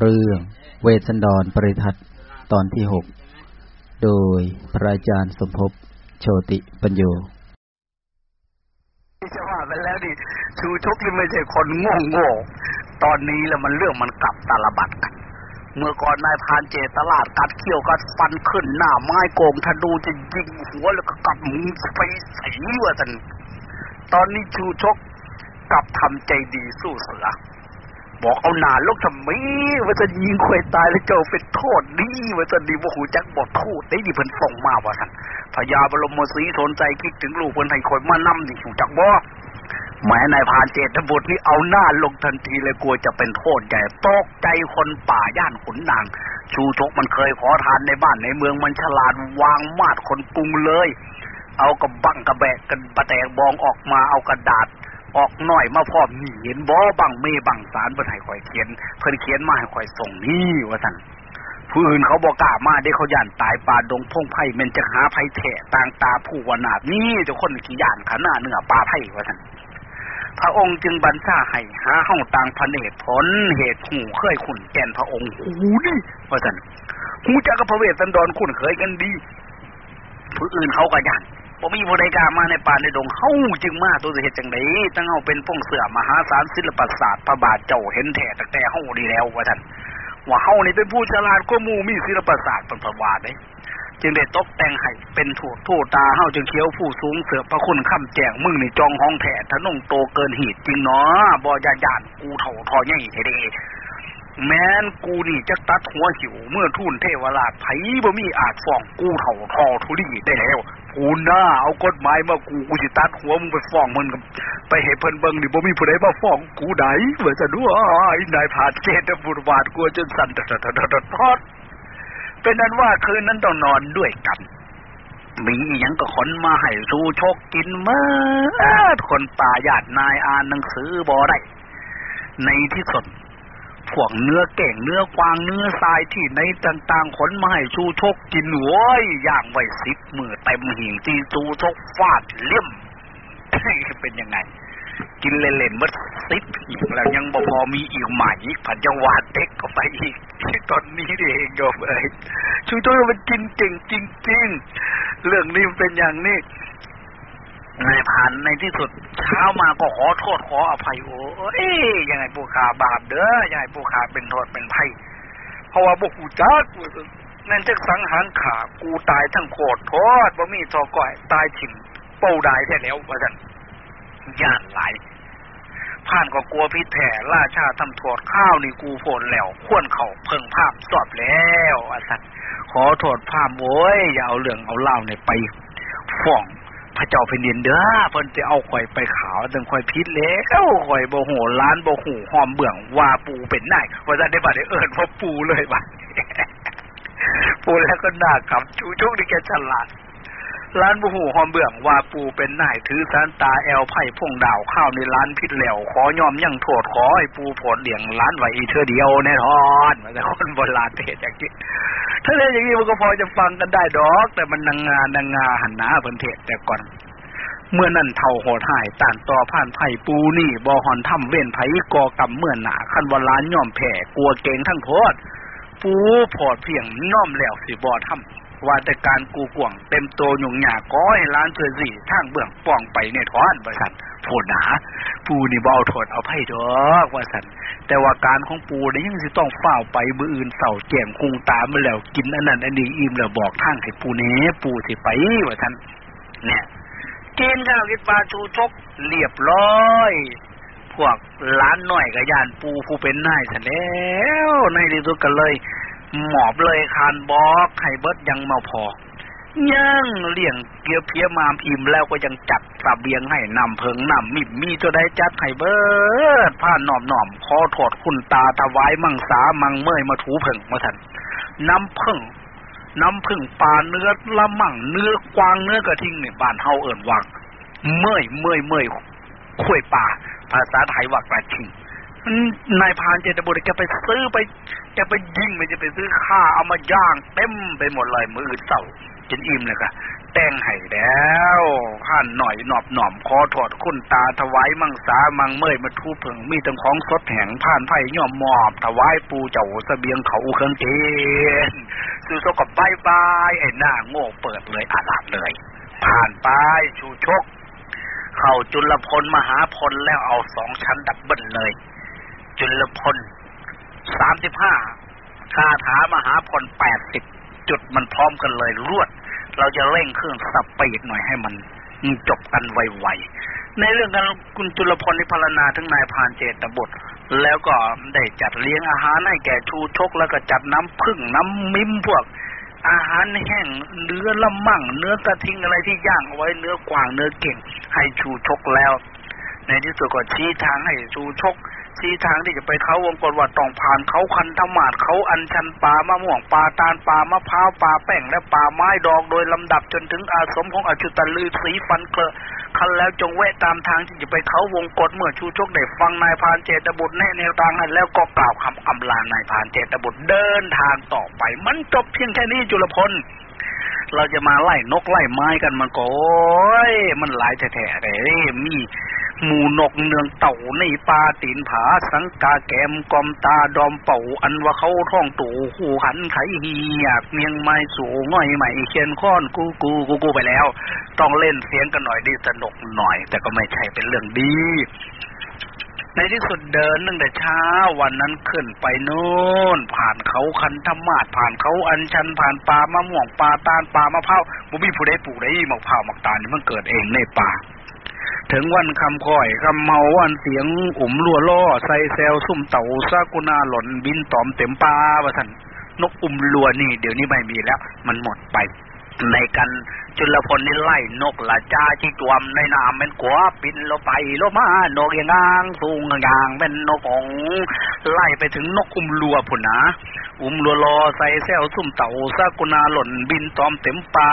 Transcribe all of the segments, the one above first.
เรื่องเวสสันดรปริทัตตอนที่หก โดยพระอาจารย์สมภพโชติปัญโยจะว่าไปแล้วดิชูชกนี่ไม่ใช่คนโง่โง่ตอนนี้แล้วมันเรื่องมันกลับตาลบัดกันเมื่อก่อนนายพานเจตลาดกัดเขี้ยวกัดฟันขึ้นหน้าไม้โกงธนูจะยิงหัวแล้วก็กัดมึงไปใส่ว่าสันตอนนี้ชูชกกลับทำใจดีสู้เสือ บอกเอาหนาลกทำไมว่าจะยิงควยตายแล้วเจ้าเป็นโทษนี่ว่าจะดีว่าหูจักบอกโทษได้ดีเพิ่นส่งมาว่าสันพญาบรมศรีสนใจคิดถึงลูกเพิ่นให้คอยมานำนี่หูจักบ่แม้นายพานเจตบุตรนี่เอาหน้าลงทันทีเลยกลัวจะเป็นโทษใหญ่ตกใจคนป่าย่านขุนนาง ชูชกมันเคยขอทานในบ้านในเมืองมันฉลาดวางมาดคนกรุงเลย เอากระบังกระแบกกันประแตกบองออกมาเอากระดาษ ออกหน่อยมาพร้อมนี่เห็นบ่บังเมบังสารเพิ่นให้ข่อยเขียน เพิ่นเขียนมาให้ข่อยส่งนี่ว่าซั่นผู้อื่นเขาบอกกล้ามาได้เขาย่านตายป่าดงพงไผ่เม่นจะหาไผ่แท้ต่างตาผู้วนาดนี่เจ้าคนกี่ย่านขนาดเนื้อป่าไผ่ว่าซั่นพระองค์จึงบัญชาให้หาห้องต่างพระเนตรผลเหตุหูเคยขุนแก่นพระองค์หูนี่ว่าซั่นหูจักกับพระเวสสันดรคุ้นเคยกันดีผู้อื่นเขาก็ย่าน บ่มีผู้ใดกล้ามาในป่าในดงเฮาจึงมาตัวเฮ็ดจังไดตั้งเฮาเป็นพงเสือมหาศาลศิลปศาสตร์พระบาทเจ้าเห็นแท้ตั้งแต่เฮาดีแล้วว่าท่านว่าเฮานี่เป็นผู้ฉลาดกว่าหมู่มีศิลปศาสตร์เป็นพระวาเด้จึงได้ตกแต่งให้เป็นถูกทูตาเฮาจึงเขียวผู้สูงเสือพระคุณค่ำแจงมึงนี่จองห้องแท้ทะนงโตเกินหีดจริงเนาะบ่ยาย่านกูเฒ่าทอใหญ่เด้ แม้นกูนี่จะตัดหัวหิว เมื่อทุ่นเทวราชไผ่บ่มีอาจฟ้องกูเถ่าทอทุลีได้แล้วกูหน้าเอากฎหมายมากูกูสิตัดหัวมึงไปฟ้องมึงกับไปเห็นเพิ่นเบิ่งนี่บ่มีผู้ใดมาฟ้องกูไดว่าจะดูอ้ายนายผาเจตบุรวาดกลัวจนสั่นตดๆๆทอดเป็นนั้นว่าคืนนั้นต้องนอนด้วยกันมีอยังก็ขนมาให้สู้ชกกินเมื่อคนป่าญาตินายอ่านหนังสือบ่ได้ในที่สุด พวกเนื้อเก่งเนื้อกวางเนื้อทรายที่ในต่างๆขนมาให้ชูชกกินโว้ยอย่างไว้สิบมือเต็มหิ่งที่ชูชกฟาดเลี่ยมเป็นยังไง กินเล่นๆมัดสิบหิงแล้วยังบ่พอมีอีกใหม่อีกผันจังวัดเด็กก็ไปอีกตอนนี้เองโยมเอ้ยชูชกมันกินเก่งจริงๆเรื่องนี้มันเป็นอย่างนี้ นายผ่านในที่สุดเช้ามาก็ขอโทษขออภัยโอ้เอ้ยยังไงผู้ขาบาปเด้อยังไงผู้ขาเป็นโทษเป็นไพ่เพราะว่าบุกูจักนั่นจะสังหารขากูตายทั้งโคตรโทษบ่มีทอก่อยตายถิ่มเป้าได้แท้แล้วว่าซั่นย่านหลายผ่านก็กลัวพิษแผ่ราชาทำโทษข้าวนี่กูโผลแล้วควรเขาเพิ่งภาพสอบแล้วว่าซั่นขอโทษภาพโว้ยอย่าเอาเรื่องเอาเล่าเนี่ยไปฟ้อง พระเจ้าแผ่นดินเด้อเพิ่นจะเอาข่อยไปขาวถึงข่อยพิษแล้วข่อยโบโหล้านโบหูหอมเบื่องว่าปูเป็นนายว่าจะได้บัดได้เอิ้นว่าปูเลยบัดปูแล้วก็น่าขับชูชุกนี่แกฉลาด ร้านบ่หูหอมเบื่องว่าปูเป็นนายถือสารตาแอลไผ่พงดาวข้าวในร้านพิษแล้วขอยอมยั่งโทษขอให้ปูผลเลี้ยงร้านไว้อีเธอเดียวแน่นอนแต่คนโบราณเทศอย่างนี้ถ้าเล่นอย่างนี้มันก็พอจะฟังกันได้ดอก แต่มันนางงานางงาหันหน้าเพิ่นเทศแต่ก่อนเมื่อนั่นเท่าโหดหายต่านต่อผ่านไผ่ปูนี่บ่หอนถ้ำเว้นไผ่กอกำเมื่อหนาคันวลานย่อมแผ่กลัวเก่งทั้งโพดปูพอดเพียงน้อมแล้วสิบ่ทำ ว่าแต่การกูกวงเต็มโตหยุ่งหยาก้อยล้านเถื่อสี่ทางเบื้องป้องไปในท้อนบริษัทพูดหนาปูนี่เบาโทษเอาไพ่ดอกว่าสันแต่ว่าการของปูนี่ยังสิต้องเฝ้าไปมืออื่นเสาแจ่มคุงตามาแล้วกินอันนั้นอันนี้อิ่มแล้วบอกทางให้ปูเนี้ปูสิไปว่าท่านเนี่ยกินข้าวกินปลาชูชกเรียบร้อยพวกล้านหน่อยกับยานปูผู้เป็นนายซะแล้วในที่สุดกันเลย หมอบเลยคานบอกไข่เบิดยังมาพอ ยังเลี้ยงเกียวเพียมาพิมแล้วก็ยังจัดสเบียงให้นำเพิงนำมิบมีตัวได้จัดไข่เบิดผ้าหนอมหนอมขอถอดคุณตาถวายมังสามังเมยมาถูเพิงมาสันน้ำเพึ่งน้ำพึ่งปลาเนื้อละมั่งเนื้อกวางเนื้อกระทิงเนี่ยบ้านเฮาเอิ่นวังเมยเมยเมยข่วยป่าภาษาไทยว่ากระทิง นายพานเจตบุตรแกไปซื้อไปแกไปยิงมันจะไปซื้อข้าเอามาย่างเต็มไปหมดเลยมือเสาจนอิ่มเลยก็แต่งให้แล้วผ่านหน่อยหนอบหน่อมคอถอดคุณตาถวายมังสามังเมยมาทูผึ่งมีตั้งของสดแห่งผ่านไผ่ย่อมมอบ ถวายปูเจ้าสเสบียงเขาเครื่องเกณฑ์สู่โซกับบายบายไอ้หน้าโง่เปิดเลยอาลาดเลย ผ่านไปชูชก เข้าจุลพลมหาพลแล้วเอาสองชั้นดับเบิลเลย จุลพลสามสิบห้าคาถามหาพลแปดสิบจุดมันพร้อมกันเลยรวด เราจะเร่งเครื่องสปีดหน่อยให้มันจบกันไวๆ ในเรื่องการคุณจุลพลนิพารณาทั้งนายพานเจตบุตรแล้วก็ได้จัดเลี้ยงอาหารให้แก่ชูชกแล้วก็จัดน้ำพึ่งน้ำมิมพวก อาหารแห้งเนื้อละมั่ง เนื้อกระทิงอะไรที่ย่างเอาไว้เนื้อกวางเนื้อเก่งให้ชูชกแล้ว ในที่สุดก็ชี้ทางให้ชูชก ชี้ทางที่จะไปเขาวงกฏว่าต้องผ่านเขาคันธมาดเขาอันชันป่ามะม่วงป่าตาลป่ามะพร้าวป่าแป้งและป่าไม้ดอกโดยลำดับจนถึงอาสมของอจุตลือสีฟันเกลอคันแล้วจงแวะตามทางที่จะไปเขาวงกฏเมื่อชูชกได้ฟังนายพานเจตบุตรแน่แนวทางนั้นแล้วก็กล่าวคำอำลานายพานเจตบุตรเดินทางต่อไป มันจบเพียงแค่นี้จุลพลเราจะมาไล่นกไล่ไม้กันมันก็โอ้ยมันหลายแท้ๆเลยมี หมูนกเนืองเต่าในปลาตีนผาสังกาแกมกอมตาดอมเป่า อันว่าเขาท่องตู่หูหันไขเฮียกเมียงไม้สูงง่อยใหม่เขียนค้อนกูกูกูกูไปแล้ว ต้องเล่นเสียงกันหน่อยดีสนุกหน่อย แต่ก็ไม่ใช่เป็นเรื่องดีในที่สุดเดินตั้งแต่เช้าวันนั้นขึ้นไปโน่น ผ่านเขาคันธมาศผ่านเขาอันชันผ่านป่ามะม่วงป่าตาลป่ามะพร้าวบุมีผู้ใดปลูกได้มะพร้าวมะตาลนี่มันเกิดเองในป่า ถึงวันคำค่อยคำเมาวันเสียงอุ่มรัวล่อใส่แซลซุ่มเต่าซากุนาหล่นบินตอมเต็มปลาว่านนกอุ่มรัวนี่ เดี๋ยวนี้ไม่มีแล้ว มันหมดไป ในกันจุลพลนี่ไล่นกละจ้าที่จวมในน้ำเป็นกัวปินลงไปลงมานกยังงางสูงยางเป็นนกของไล่ไปถึงนกอุ่มรัวผุนนะอุ้มรัวรอใส่แซวซุ่มเต่าซากุนาหล่นบินตอมเต็มปา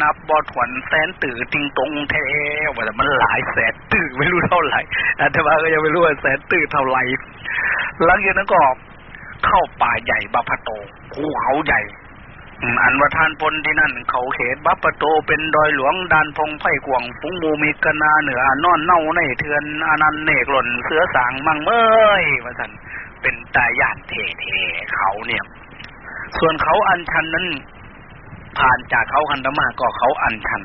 นับบอถวนแสนตื่ติงตรงเทว่าแต่มันหลายแสนตื่ไม่รู้เท่าไหร่แต่ว่าก็ยังไม่รู้ว่าแสนตื่เท่าไหร่หลังจากนั้นก็เข้าป่าใหญ่บาพโตภูเขาใหญ่ อันว่าทานพลที่นั่น เขาเขตบัปโตเป็นดอยหลวงดานพงไผ่กวงฟุ้งมูมีกนาเหนือนอนเน่าในเทือนอนันเนกหล่นเสือสางมังเมยว่าสันเป็นตาญาติเทเทเขาเนี่ย ส่วนเขาอัญชันนั้น ผ่านจากเขาคันธมาก็เขาอัญชัน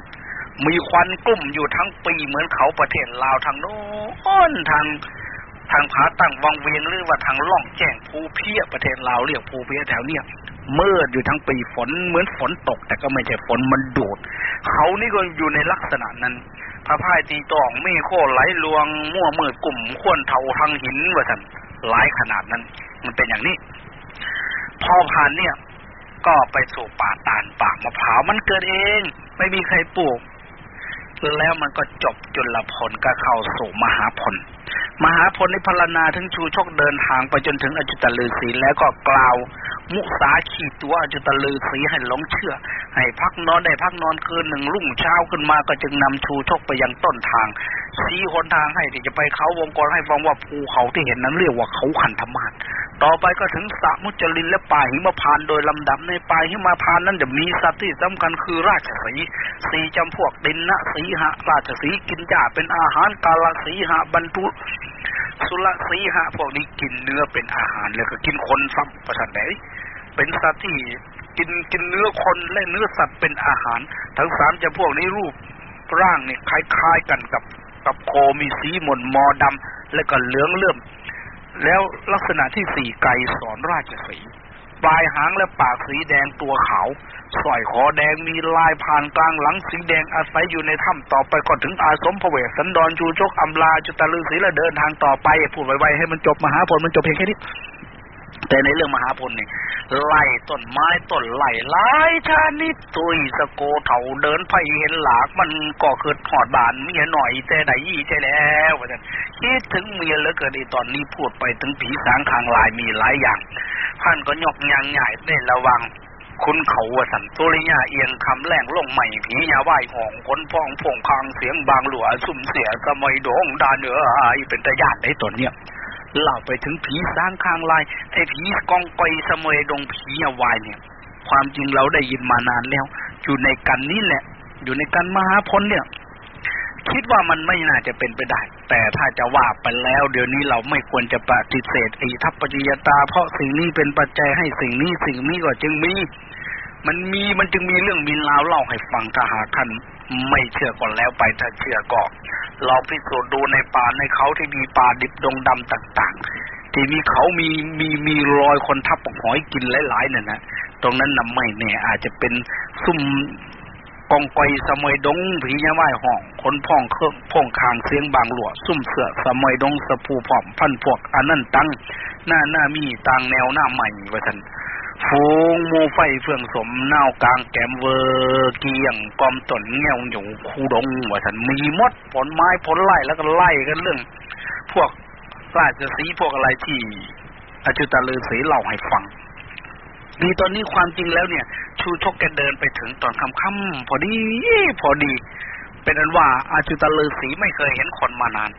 มีควันกลุ่มอยู่ทั้งปีเหมือนเขาประเทศลาวทางโน้นทางทางผาตั้งวังเวียงหรือว่าทางล่องแจ้งภูเพียประเทศลาวเรียกภูเพียแถวเนี้ย มืดอยู่ทั้งปีฝนเหมือนฝนตก แต่ก็ไม่ใช่ฝนมันดูด เขานี่ก็อยู่ในลักษณะนั้น พระพายตีตองมีโคไหลลวง มั่วมืดกลุ่มขวนเทาทางหินว่าสันหลายขนาดนั้น มันเป็นอย่างนี้ พอผ่านเนี่ย ก็ไปสู่ป่าตาลป่ามะพร้าวมันเกิดเอง ไม่มีใครปลูก แล้วมันก็จบจุลพลก็เข้าสู่มหาพล มหาพลในพรณนาถึงชูชกเดินทางไปจนถึงอจุตลือศีแล้วก็กล่าว มุสาขีตัวอจุตลือศีให้หลงเชื่อ ให้พักนอนได้พักนอนคืนหนึ่งรุ่งเช้าขึ้นมาก็จึงนำชูชกไปยังต้นทางชี้หนทางให้ที่จะไปเขาวงกรให้ฟังว่าภูเขาที่เห็นนั้นเรียกว่าเขาขันธมาศ ต่อไปก็ถึงสะมุจลินและป่าหิมพานโดยลำดับในป่าหิมพานนั้นจะมีสัตว์ที่สำคัญคือราชสีสีจำพวกดินนะสีหะราชสีกินจ่าเป็นอาหารกาลสีหะบรรทุสุลสีหะพวกนี้กินเนื้อเป็นอาหารแล้วก็กินคนซ้ำประชันไหนเป็นสัตว์ที่กินกินเนื้อคนและเนื้อสัตว์เป็นอาหาร ทั้งสามจะพวกนี้รูปร่างเนี่ยคล้ายๆกันกับกับโคมีสีหม่นมอดำและก็เหลืองเลื่อม แล้วลักษณะที่สี่ไก่สอนราชสีปลายหางและปากสีแดงตัวขาวสร้อยคอแดงมีลายผ่านกลางหลังสีแดงอาศัยอยู่ในถ้ำต่อไปก็ถึงอาสมพระเวสสันดรจูชกอำลาจุตลือศีและเดินทางต่อไปพูดไวๆให้มันจบมหาผลมันจบเพียงแค่นี้แต่ในเรื่องมหาพลนี่ย ไล่ต้นไม้ต้นไล่ไล่ชานิดตุยสโกเถาเดินไปเห็นหลากมันก็เกิดหอดบานเมียหน่อยแต่ไหนยี่ใช่แล้วว่าจะคิดถึงเมียแล้วเกิดในตอนนี้พูดไปถึงผีสางทางลายมีหลายอย่างท่านก็ยกยางใหญ่ได้ระวังคุณเขาวสันตุริยาเอียงคำแรงลงใหม่ผียาไหวหองคนพ้องพงคางเสียงบางหลัวสุ่มเสียสมัยโด่งดาเนือไอเป็นตะญาติในตนเนี่ย เล่าไปถึงผีสร้างข้างลายไอ้ผีกองกอยสมัยดงผีอวายเนี่ย ความจริงเราได้ยินมานานแล้ว อยู่ในกันนี้แหละ อยู่ในกันมหาพลเนี่ย คิดว่ามันไม่น่าจะเป็นไปได้ แต่ถ้าจะว่าไปแล้ว เดี๋ยวนี้เราไม่ควรจะปฏิเสธอิทัปปัจจยตา เพราะสิ่งนี้เป็นปัจจัยให้สิ่งนี้สิ่งนี้ก็จึงมี มันมีมันจึงมีเรื่องมีราวเล่าให้ฟังถ้าหากท่าน ไม่เชื่อก่อนแล้วไปถ้าเชื่อก็ลองพิสูจน์ดูในป่าในเขาที่มีป่าดิบดงดำต่าง ๆ ที่มีเขามีมีมีรอยคนทับปกหอยกินหลายๆเนี่ยนะตรงนั้นนำไม่แน่อาจจะเป็นซุ่มกองไกสมัยดงผียาไม้ห้องคนพ่องเครื่องพ่องคางเสียงบางหลวซุ่มเสือสมัยดงสะพูผอมพันพวกอันนั้นตั้งหน้าหน้ามีต่างแนวหน้าใหม่ว่าท่าน ฟูงโมไฟเฟื่องสมเน่ากลางแกมเวอร์เกียงกอมตนเงี้ยวอยู่คูดงว่าท่านมีมดผลไม้ผลไล่แล้วก็ไล่กันเรื่อง พวกราชสีพวกอะไรที่อาจุตาลือสีเล่าให้ฟังดีตอนนี้ความจริงแล้วเนี่ย ชูชกแกเดินไปถึงตอนค่ำๆพอดี พอดี เป็นอันว่าอาจุตาลือสีไม่เคยเห็นคนมานาน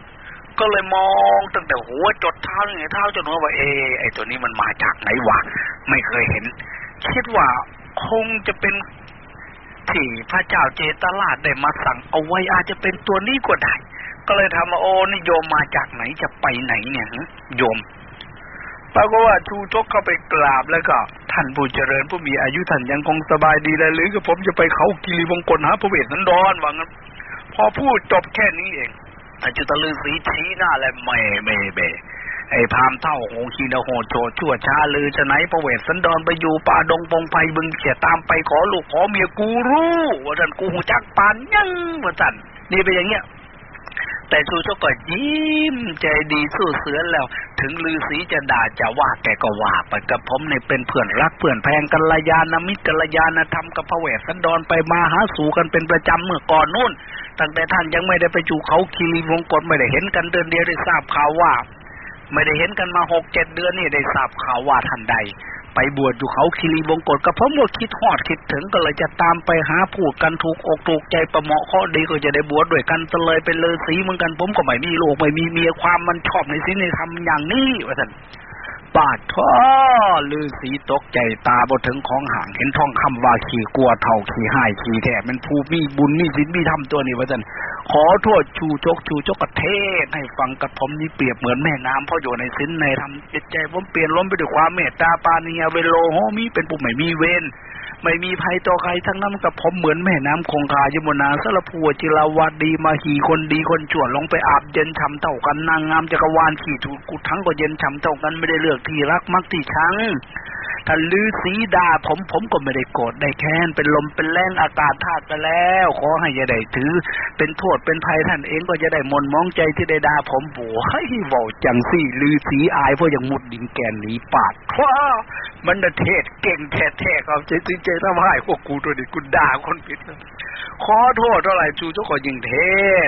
ก็เลยมองตั้งแต่หัวจดเท้าเนี่ยเท้าจนหัวว่าเอไอตัวนี้มันมาจากไหนวะไม่เคยเห็น คิดว่าคงจะเป็นที่พระเจ้าเจตลาดได้มาสั่งเอาไว้อาจจะเป็นตัวนี้ก็ได้ ก็เลยทำมาโอ้นี่โยมมาจากไหนจะไปไหนเนี่ยโยมปรากฏว่าชูชกเข้าไปกราบแล้วก็ ท่านผู้เจริญผู้มีอายุท่านยังคงสบายดีแล้วหรือก็ผมจะไปเขากิริวงกลหาพระเวสสันดรว่างั้นพอพูดจบแค่นี้เอง อาจุตลือสีชี้หน้าและเมเมเบไอ้พามเท่าโหคีนโหโจชั่วช้าลือจะไหนพระเวสสันดรไปอยู่ป่าดงปงไพบึงเสียตามไปขอลูกขอเมียกูรู้ว่าท่านกูหูจักปานยังว่าท่านนี่เป็นอย่างเงี้ยแต่ชูชกก็ยิ้มใจดีสู้เสือแล้ว ถึงลือสีจะด่าจะว่าแกก็ว่าไปกับผมในเป็นเพื่อนรักเพื่อนแพงกัลยาณมิตรกัลยาณธรรมกับพระเวสสันดรไปมาหาสู่กันเป็นประจำเมื่อก่อนนู่น ตั้งแต่ท่านยังไม่ได้ไปจู่เขาคีรีวงกฏไม่ได้เห็นกันเดือนเดียวได้ทราบข่าวว่า ไม่ได้เห็นกันมาหกเจ็ดเดือนนี่ได้ทราบข่าวว่าท่านใด ไปบวชอยู่เขาคีรีวงกฏก็เพราะเมื่อคิดฮอดคิดถึงก็เลยจะตามไปหาพูดกันถูกอกถูกใจประเหมาะข้อดีก็จะได้บวชด้วยกันตะเลยเป็นเลยสีเหมือนกันผมก็ไม่มีลูกไม่มีเมียความมันชอบในสิ่งในทำอย่างนี้ว่าท่าน ปาดท่อลือสีตกใจตาบถึงของห่างเห็นท่องคำว่าขี่กลัวเท่าขี่หายขี่แถมันภูมีบุญมีศีลมีธรรมตัวนี้ว่าท่านขอโทษชูจกชูจกกระเทศให้ฟังกระผมนี่เปรียบเหมือนแม่น้ำเพราะอยู่ในศีลในธรรมจิตใจผมเปลี่ยนล้มไปด้วยความเมตตาปานีเวโลโหมีเป็นผู้ไม่มีเวน ไม่มีภัยต่อใครทั้งนั้นกับผมเหมือนแม่น้ำคงคายมุนาสระพัวจิราวาดีมาหีคนดีคนชั่วลงไปอาบเย็นช่ำเท่ากันนางงามจักรวาลขี่ถูกกูทั้งก็เย็นช่ำเท่ากันไม่ได้เลือกที่รักมักที่ชัง ถ้าลือสีดาผมผมก็ไม่ได้โกรธได้แค้นเป็นลมเป็นแรงอากาศธาตุไปแล้ว ขอให้อย่าได้ถือ เป็นโทษเป็นภัยท่านเองก็จะได้มนมองใจที่ได้ดาผมโว้ให้เบาจังสี่ลือสีอายเพราะยังมุดดินแกนหนีปาดว้ามันน่ะเทศเก่งแท้ๆครับใจจริงใจทำให้พวกกูตัวนี้กูด่าคนผิดขอโทษเท่าไหร่จูเจ้าก็ยิงเท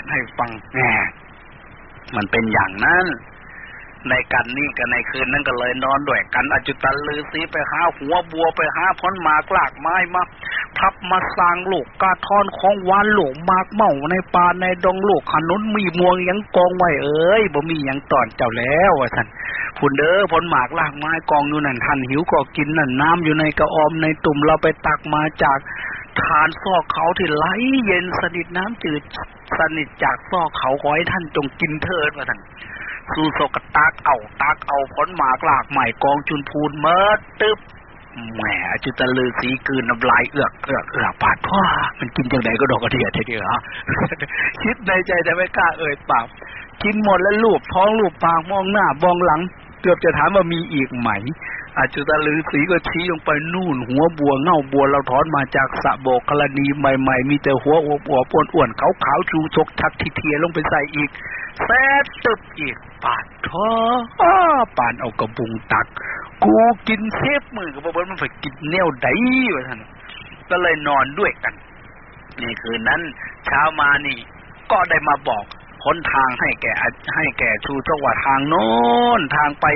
ศให้ฟังแหมมันเป็นอย่างนั้น ในกันนี่กันในคืนนั้นก็เลยนอนด้วยกันอจุตันลือสีไปหาหัวบัวไปหาพ้นหมากลากไม้มาทับมาสร้างลูกกาทอนของวานลูกมากเมาในป่าในดงลูกขนุนมีมวงยังกองไว้เอ้ยบ่มียังตอนเจ้าแล้วว่าท่านผุนเด้อผลหมากลากไม้กองอยู่นั่นทันหิวก็กินนั่นน้ำอยู่ในกระออมในตุ่มเราไปตักมาจากฐานซอกเขาที่ไหลเย็นสนิทน้ำจืดสนิทจากซอกเขาขอให้ท่านจงกินเถิดว่าท่าน สู้โซกตักเอาตักเอาผลหมากลากใหม่กองจุนพูนเมิดตึบแหมจุตะลือสีกืนน้ำลายเอือกเอือกเอือกปาดว่ามันกินจังไดก็ดอกกระเดียดทีเดียวฮะคิดในใจแต่ไม่กล้าเอ่ยปากกินหมดแล้วลูบท้องลูบปากมองหน้ามองหลัง เกือบจะถามว่ามีอีกไหม อาจุตาลือสีก็ชี้ลงไปนู่น หัวบัวเง่าบัวเราถอนมาจากสะโบกกรณีใหม่ ๆ มีแต่หัวอวบอวบอ้วนๆขาวๆชูชกทักทีเทียลงไปใส่อีกแซ่ตึบอีกปาดท้อปานเอากระบุงตัก กูกินเซฟมือกับบ่มันไปกินแนวใดวะท่านก็เลยนอนด้วยกัน นี่คืนนั้น เช้ามานี่ ก็ได้มาบอก ค้นทางให้แก่ให้แก่ชูจังหวัดทางโน้นทางไป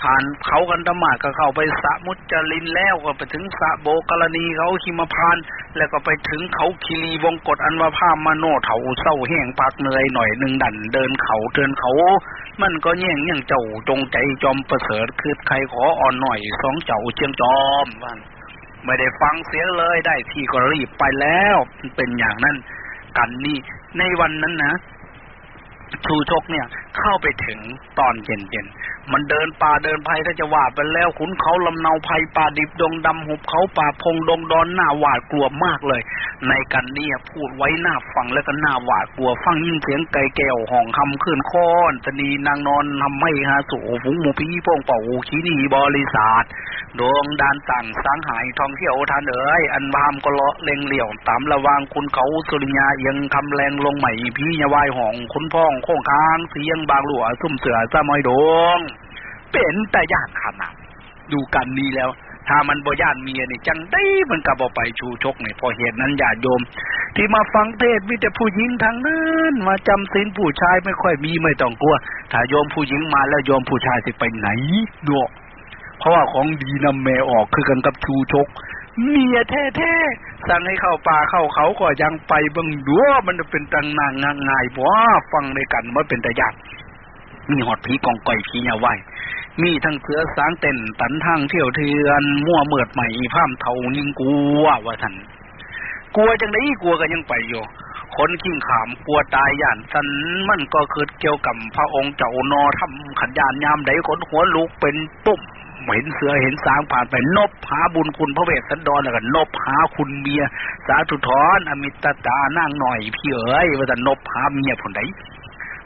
ผ่านเขากันตมาก็เข้าไปสะมุจลินแล้วก็ไปถึงสะโบกรณีเขาคิมาพาน แล้วก็ไปถึงเขาคีรีวงกฏอันว่าผ้ามโนเถาเศร้าแห้งปากเหนื่อยหน่อยหนึ่งดันเดินเขาเดินเขา มันก็แย่งย่งเจ้าจงใจจอมประเสริฐคือใครขออ่อนหน่อยสองเจ้าเชียงจอมว่าไม่ได้ฟังเสียงเลยได้ที่ก็รีบไปแล้วเป็นอย่างนั้นกันนี่ในวันนั้นนะ ชูชกเนี่ยเข้าไปถึงตอนเย็น มันเดินป่าเดินไผ่ถ้าจะว่าไปแล้วขุนเขาลำเนาไผ่ป่าดิบดงดำหุบเขาป่าพงดงดอนหน้าหวาดกลัวมากเลย ในกันเนี่ยพูดไว้หน้าฟังแล้วก็หน้าหวาดกลัว ฟังยิ่งเสียงไก่แก้วห้องคำขึ้นค้อนตนีนางนอนทำให้ฮาสูฝูงหมูพีโป้งเป่าขีนีบริษัทดวงดานสั่งสังหายทองเที่ยวทานเอ๋ยอันบามก็เลาะเล็งเหลี่ยวตามระวางคุณเขาสุริยาเอียงคำแรงลงใหม่พี่ยาวายห้องคุณพ่องโค้งค้างเสียงบางหลวซุ่มเสือสะมอยดง เป็นแต่ญาติขนาดดูกันนี้แล้ว ถ้ามันบ่ญาติเมียนี่จังได้มันกับบ่ไปชูชกเนี่ยพอเหตุนั้นญาติโยม ที่มาฟังเทศมีแต่ผู้หญิงทางนั้นมาจำศีลผู้ชายไม่ค่อยมีไม่ต้องกลัว ถ้าโยมผู้หญิงมาแล้วโยมผู้ชายสิไปไหนดูเพราะว่าของดีนำแม่ออกคือกันกับชูชก เมียแท้ๆสั่งให้เข้าป่าเข้าเขาก็ยังไปบังดัวมันเป็นตังนางง่ายบ่ฟังในกันว่าเป็นแต่ยากมีหอดผีกองก่อยผียาไว้ มีทั้งเสือสางเต้นตันทางเที่ยวเทือน มั่วเมิดใหม่พามเทานิ่งกลัวว่าท่านกลัวจังไดกลัวกันยังไปอยู่คนขิ้งขามกลัวตายย่านสันมันก็คือเกี่ยวกับพระองค์เจ้านอทำขันยานยามใดคนหัวลุกเป็นปุ่มเห็นเสือเห็นสางผ่านไปนบหาบุญคุณพระเวสสันดรแล้วก็นบหาคุณเมีย สาธุทรอมิตตานั่งหน่อยพี่เอ๋ยว่าจะนบหาเมียผลใด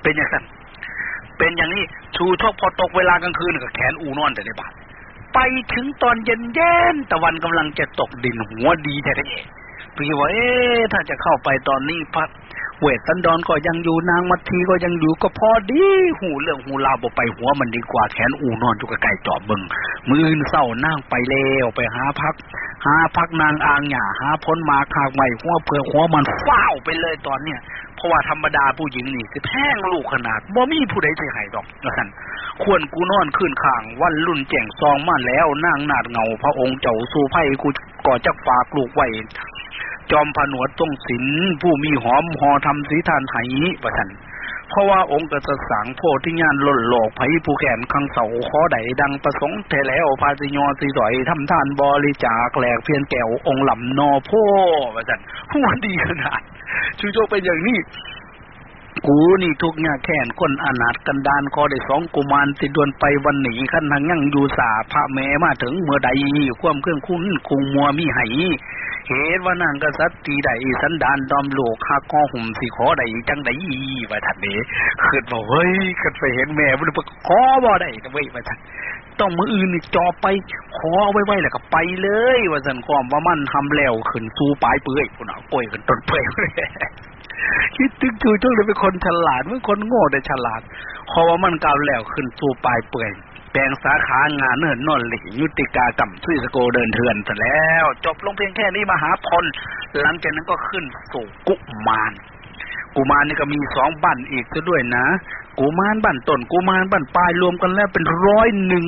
เป็นอย่างนั้น เป็นอย่างนี้ชูชกพอตกเวลากลางคืนก็แขนอูนอนแต่ในบานไปถึงตอนเย็นเย็นตะวันกำลังจะตกดินหัวดีแท้ๆพี่ว่าเอ๊ถ้าจะเข้าไปตอนนี้พักเวทสันดอนก็ยังอยู่นางมัททีก็ยังอยู่ก็พอดีหูเรื่องหูลาบไปหัวมันดีกว่าแขนอูนอนจุกไก่จอบบึงมือเศร้านั่งไปเลวไปหาพัก หาพักนางอางหย่าหาพ้นมาคากใหม่หัวเผือหัวมันเฝ้าไปเลยตอนเนี้ย ราะว่าธรรมดาผู้หญิงนี่คือแท่งลูกขนาดบ่มีผู้ใดจะให้ดอกนั่นควรกูนอนขึ้นข้างวันรุ่นแจ่งซองมาแล้วนางนาดเงา พระองค์เจ้าสู่ไพ่กูก่อจักฝากลูกไว้จอมผนวดตรงศิลผู้มีหอมหอทำสีทานไหประชันเพราะว่าองค์กษัตริย์สังโพธิญาณล่นหลอกไผผู้แขนขังเสาขอใดดังประสงค์เทแล้วพาสิยอสีสอยทำทานบริจาคแหลกเพียนแก้วองค์หลำนอโพประชันหัวดีขนาด ชูโจเป็นอย่างนี้ กูนี่ทุกเนี่ยแค่นคนอนาถกันดานคอได้สองกุมารสิดวนไปวันหนีขั้นทางยั่งอยู่สาพระแม่มาถึงเมื่อใดความเครื่องคุ้นคุงมัวมีไหเหตุว่านางกษัตริย์ตีใดสันดานดอมโลกหากอหุ่มสิขอใดจังใดว่าทันเด้ขึ้นบอกเฮ้ยขึ้นไปเห็นแม่มันขอบ่ได้เว้ยว่าทัน ต้องมืออื่นนี่จอไป ขอเอาไว้ไว้แล้วก็ไปเลย ว่าสันความว่ามันทำแล้วขึ้นสู้ปลายเปื่อยคุณเอากล้วยขึ้นต้นเปื่อยคิดถึงจูจ้งเลยเป็นคนฉลาดเมื่อคนโง่แต่ฉลาดเพราะว่ามันกาวแล้วขึ้นสู้ปลายเปื่อยแปลงสาขางานเนินนอนหลียุติกากรรมสุยสโกเดินเถื่อนเสร็จแล้ว จบลงเพียงแค่นี้มหาพลหลังจากนั้นก็ขึ้นสู่กุมารกุมารนี่ก็มีสองบั้นอีกซะด้วยนะ กุมารบั้นต้นกุมารบั้นปลายรวมกันแล้วเป็นร้อยหนึ่ง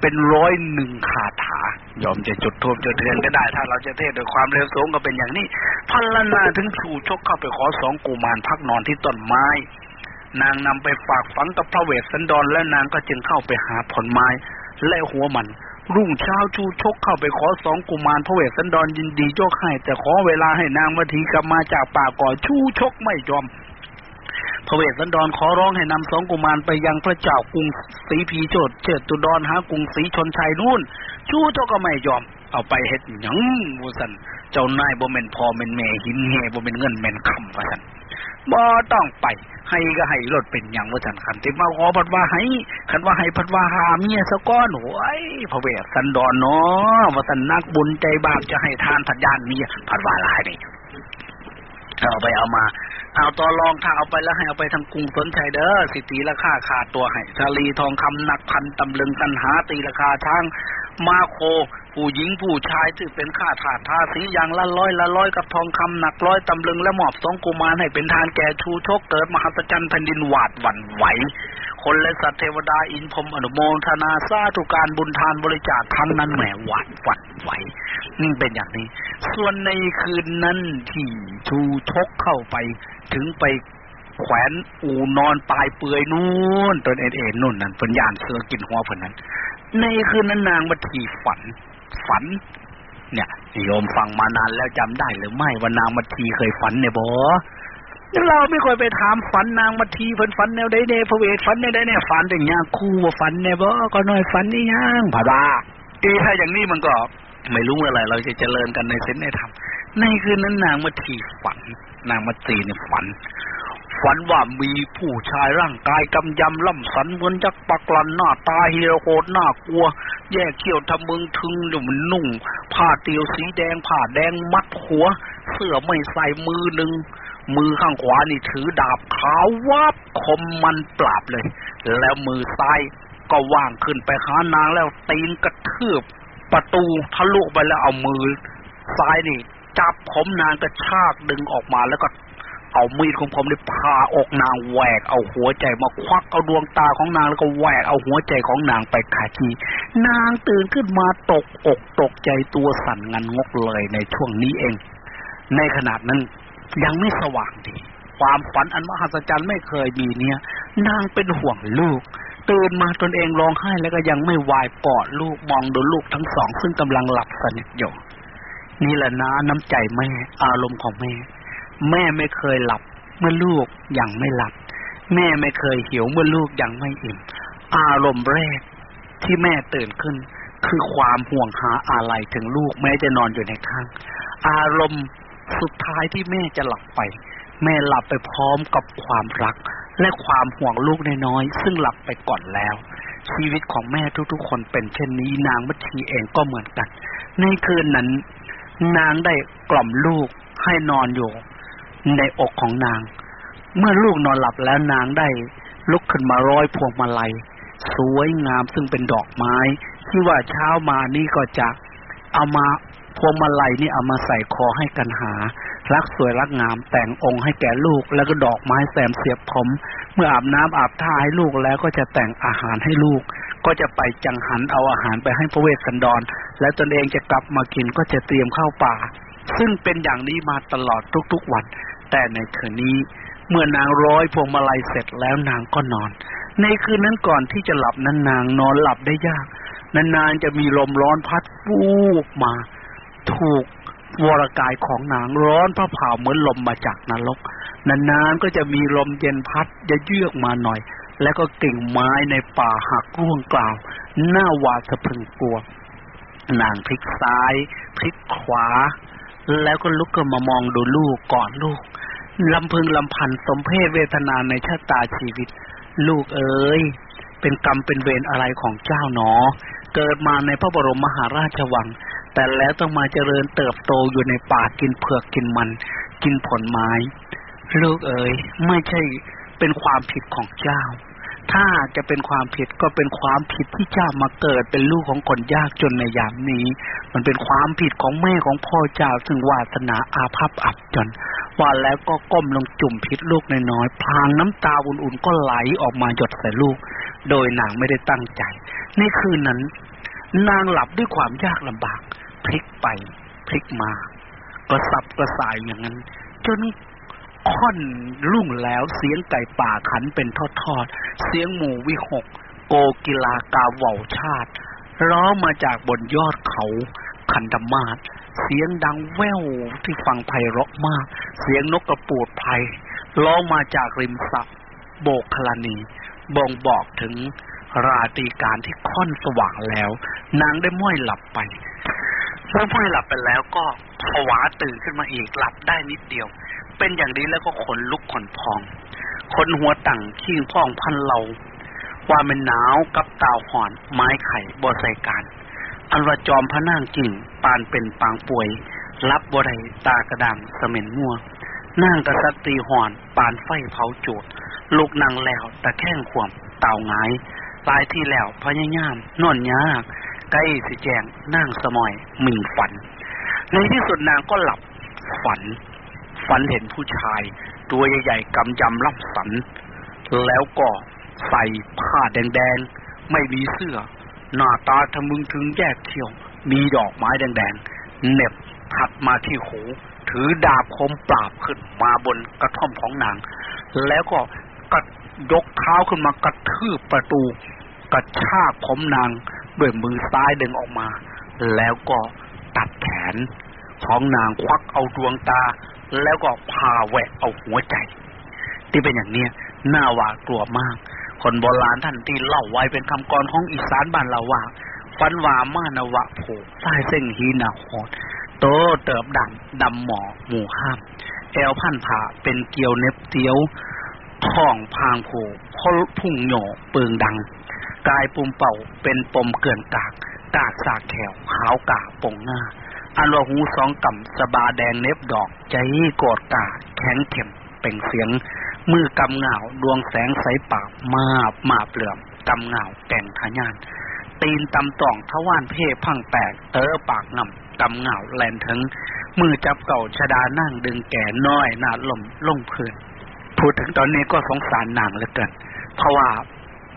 เป็นร้อยหนึ่งคาถายอมจะจุดทูบจุดเทียนก็ได้ ถ้าเราจะเทศโดยความเร็วสูงก็เป็นอย่างนี้พันละนาถึงชูชกเข้าไปขอสองกุมารพักนอนที่ต้นไม้ นางนำไปฝากฝังกับพระเวสสันดรและนางก็จึงเข้าไปหาผลไม้ และหัวมัน รุ่งเช้าชูชกเข้าไปขอสองกุมารพระเวสสันดรยินดีโยกให้ แต่ขอเวลาให้นางมาทีกลับมาจากป่าก่อนชูชกไม่ยอม พระเวสสันดรขอร้องให้นำสองกุมารไปยังพระเจ้ากรุงศรีพีโจดเจิดตุดรหากรุงศรีชนชัยนู่น ชูชกก็ไม่ยอมเอาไปเฮ็ดหยังมูสันเจ้านายบ่เม็นพอเม็นแม่หินเฮบ่เม็นเงินเม็นคำว่าสันบ่ต้องไปให้ก็ให้รถเป็นอย่างว่าสันขันติมาขอพัดว่าให้ขันว่าให้พัดว่าหาเมียสะก้อนโอ้ยพระเวสสันดอนเนาะว่าสันนักบุญใจบาปจะให้ทานพัดยานเมียพัดว่าลายนี่เอาไปเอามา เอาต่อรองถ้าเอาไปแล้วให้เอาไปทางกรุงสนชัยเด้อสิตีราคาขาดตัวให้ชาลีทองคำหนักพันตำลึงตันหาตีราคาทางมาโค ผู้หญิงผู้ชายถือเป็นค่าถาดทาสีอย่างละร้อยละร้อยกับทองคำหนักร้อยตำลึงและหมอบสองกุมารให้เป็นทานแก่ชูชกเกิดมหัศจรรย์แผ่นดินหวาดหวั่นไหว คนและสัตว์เทวดาอินพรมอนุโมทนาสาธุการบุญทานบริจาคทั้งนั้นแหมหวาดหวั่นไหวนี่เป็นอย่างนี้ ส่วนในคืนนั้นที่ชูชกเข้าไป ถึงไปแขวนอูนอนปลายเปื่อยนู่นตนเอ็นเอ็นนู่นนั่นเป็นยานเสือกินหัวเพิ่นนั้น ในคืนนั้นนางบัทีฝัน ฝัน เนี่ยโยมฟังมานานแล้วจำได้หรือไม่ว่านางมัทีเคยฝันเนี่ยบอ เราไม่ค่อยไปถามฝันนางมัทีฝันฝันแนวใดเนพระเวทฝันแนวใดเนี่ยฝันแต่ย่างคู่ว่าฝันเนี่ยบอก็น้อยฝันนี่ย่างผาดาอีถ้าอย่างนี้มันก็ไม่รู้อะไร เราจะเจริญกันในเส้นในธรรมในคืนนั้นนางมัทีฝัน นางมัทีเนี่ยฝัน ฝันว่ามีผู้ชายร่างกายกำยำล่ำสันเหมือนยักษ์ปากลันหน้าตาเฮียโหดหน้ากลัว แยกเขี้ยวทำมึงทึงเดี๋ยวมันนุ่ง ผ้าเตียวสีแดงผ้าแดงมัดหัว เสื้อไม่ใส่มือหนึ่ง มือข้างขวานี่ถือดาบขาววับคมมันปราบเลย แล้วมือซ้ายก็ว่างขึ้นไปหานางแล้วตีนกระทืบประตูทะลุไปแล้วเอามือ ซ้ายนี่จับผมนางกระชากดึงออกมาแล้วก็เอามีดของผมได้พาอกนางแหวกเอาหัวใจมาควักเอาดวงตาของนางแล้วก็แหวกเอาหัวใจของนางไปขาจีนางตื่นขึ้นมาตกอกตกใจตัวสั่นงันงกเลยในช่วงนี้เอง ในขนาดนั้น ยังไม่สว่างดี ความฝันอันมหัศจรรย์ไม่เคยมีเนี่ย นางเป็นห่วงลูก ตื่นมาตนเองร้องไห้แล้วก็ยังไม่วายกอดลูกมองดูลูกทั้งสอง ซึ่งกำลังหลับสนิทอยู่นี่แหละนะน้ำใจแม่อารมณ์ของแม่ แม่ไม่เคยหลับ เมื่อลูกยังไม่หลับ แม่ไม่เคยหิวเมื่อลูกยังไม่อิ่มอารมณ์แรกที่แม่ตื่นขึ้น คือความห่วงหาอะไรถึงลูกแม้จะนอนอยู่ในข้าง อารมณ์ สุดท้ายที่แม่จะหลับไป แม่หลับไปพร้อมกับความรัก และความห่วงลูกน้อยๆซึ่งหลับไปก่อนแล้ว ชีวิตของแม่ทุกๆ คนเป็นเช่นนี้ นางมัชีเองก็เหมือนกัน ในคืนนั้น นางได้กล่อมลูกให้นอนอยู่ ในอกของนาง เมื่อลูกนอนหลับแล้วนางได้ลุกขึ้นมาร้อยพวงมาลัย สวยงามซึ่งเป็นดอกไม้ ที่ว่าเช้ามานี่ก็จะเอามา พวงมาลัยนี่เอามาใส่คอให้กันหา รักสวยรักงาม แต่งองค์ให้แก่ลูก แล้วก็ดอกไม้แซมเสียบผม เมื่ออาบน้ำอาบท่าให้ลูกแล้วก็จะแต่งอาหารให้ลูก ก็จะไปจังหันเอาอาหารไปให้พระเวสสันดร และตนเองจะกลับมากินก็จะเตรียมข้าวป่า ซึ่งเป็นอย่างนี้มาตลอดทุกๆวัน แต่ในคืนนี้ เมื่อนางร้อยพวงมาลัยเสร็จแล้วนางก็นอน ในคืนนั้นก่อนที่จะหลับนั้นนางนอนหลับได้ยากนานๆจะมีลมร้อนพัดฟูบมา ถูกวรกายของนางร้อนพระผ่าเหมือนลมมาจากนรกนานๆก็จะมีลมเย็นพัดจะเยือกมาหน่อย แล้วก็กิ่งไม้ในป่าหักร่วงกล่าว หน้าหวาดสะพึงกลัวนางพลิกซ้ายพลิกขวา แล้วก็ลุกขึ้นมามองดูลูกกอดลูกลำพึงลำพันสมเพศเวทนาในชะตาชีวิต ลูกเอ๋ยเป็นกรรมเป็นเวรอะไรของเจ้าหนอ เกิดมาในพระบรมมหาราชวัง แต่แล้วต้องมาเจริญเติบโตอยู่ในป่ากินเผือกกินมัน กินผลไม้ ลูกเอ๋ยไม่ใช่เป็นความผิดของเจ้า ถ้าจะเป็นความผิดก็เป็นความผิดที่เจ้ามาเกิดเป็นลูกของคนยากจนในยามนี้ มันเป็นความผิดของแม่ของพ่อเจ้าซึ่งวาสนาอาภัพอับจนว่าแล้วก็ก้มลงจุ่มพิษลูกน้อยๆพลางน้ำตาอุ่นๆก็ไหลออกมาหยดใส่ลูก โดยนางไม่ได้ตั้งใจ ในคืนนั้น นางหลับด้วยความยากลำบาก พลิกไป พลิกมาก็สับกระส่ายอย่างนั้น จนค่อนรุ่งแล้วเสียงไก่ป่าขันเป็นทอดๆเสียงหมูวิหก โกกิลากาเว่าชาติร้องมาจากบนยอดเขาคันธมาศเสียงดังแว่วที่ฟังไพเราะมาก เสียงนกกระปูดไพร้องมาจากริมสระโบกคลานีบ่งบอกถึงราตรีการที่ค่อนสว่างแล้ว นางได้ม้อยหลับไป เมื่อม้อยหลับไปแล้วก็ผวาตื่นขึ้นมาอีกหลับได้นิดเดียว เป็นอย่างนี้แล้วก็ขนลุกขนพองคนหัวตั้งขี้พองพันเราว่ามันหนาวกับตาวห่อนไม้ไข่บ่ใส่การ อันว่าจอมพระนางกิ่งปานเป็นปางป่วย รับบ่ได้ตากระดังสม็นมัวนั่งกษัตรีห่อน ปานไฟเผาจูดลูกนางแล้วตะแข้งขวมเต่าไงายตายที่แล้วพญายามนอนยาก ใกล้สิแจงนั่งสมอยมิงฝัน ในที่สุดนางก็หลับฝัน ฝันเห็นผู้ชาย ตัวใหญ่ๆกำยำล่ำสัน แล้วก็ใส่ผ้าแดงๆ ไม่มีเสื้อ หน้าตาทะมึงถึงแยกเที่ยว มีดอกไม้แดงๆเน็บถัดมาที่หู ถือดาบคมปราบขึ้นมาบนกระท่อมของนาง แล้วก็กระยกเท้าขึ้นมากระทืบประตู กระชากผมนาง ด้วยมือซ้ายดึงออกมา แล้วก็ตัดแขนของนางควักเอาดวงตา แล้วก็พาแหวกเอาหัวใจ ที่เป็นอย่างเนี้ยน่าหวาดกลัวมาก คนโบราณท่านที่เล่าไว้เป็นคำกรของอีสานบ้านเราว่าฟันวามานวะโผใต้เส้นหีนาโหดโตเติบดังดำหมอหมู่ห้าม แอวพันผาเป็นเกียวเน็บเตียวท้องพางโผพุ่งโหนเปิงดัง กายปุ่มเป่าเป็นปมเกินกาก กากสากแขวขาวกาปงหน้าอันว่าหูสองก่ำสบาแดงเน็บดอก ใจโกดกาแข็งเข็มเป่งเสียง มือกำเงาดวงแสงใสปากมาบมาเปลือมกำเงาแต่งทะยาน ตีนตำต่องทว่านเพ่พังแตกเออปากงำกำเงาแลนถึง มือจับเก่าชดานั่งดึงแก่น้อยนาลมลงพื้นพูดถึงตอนนี้ก็สงสารนางเหลือเกินเพราะว่า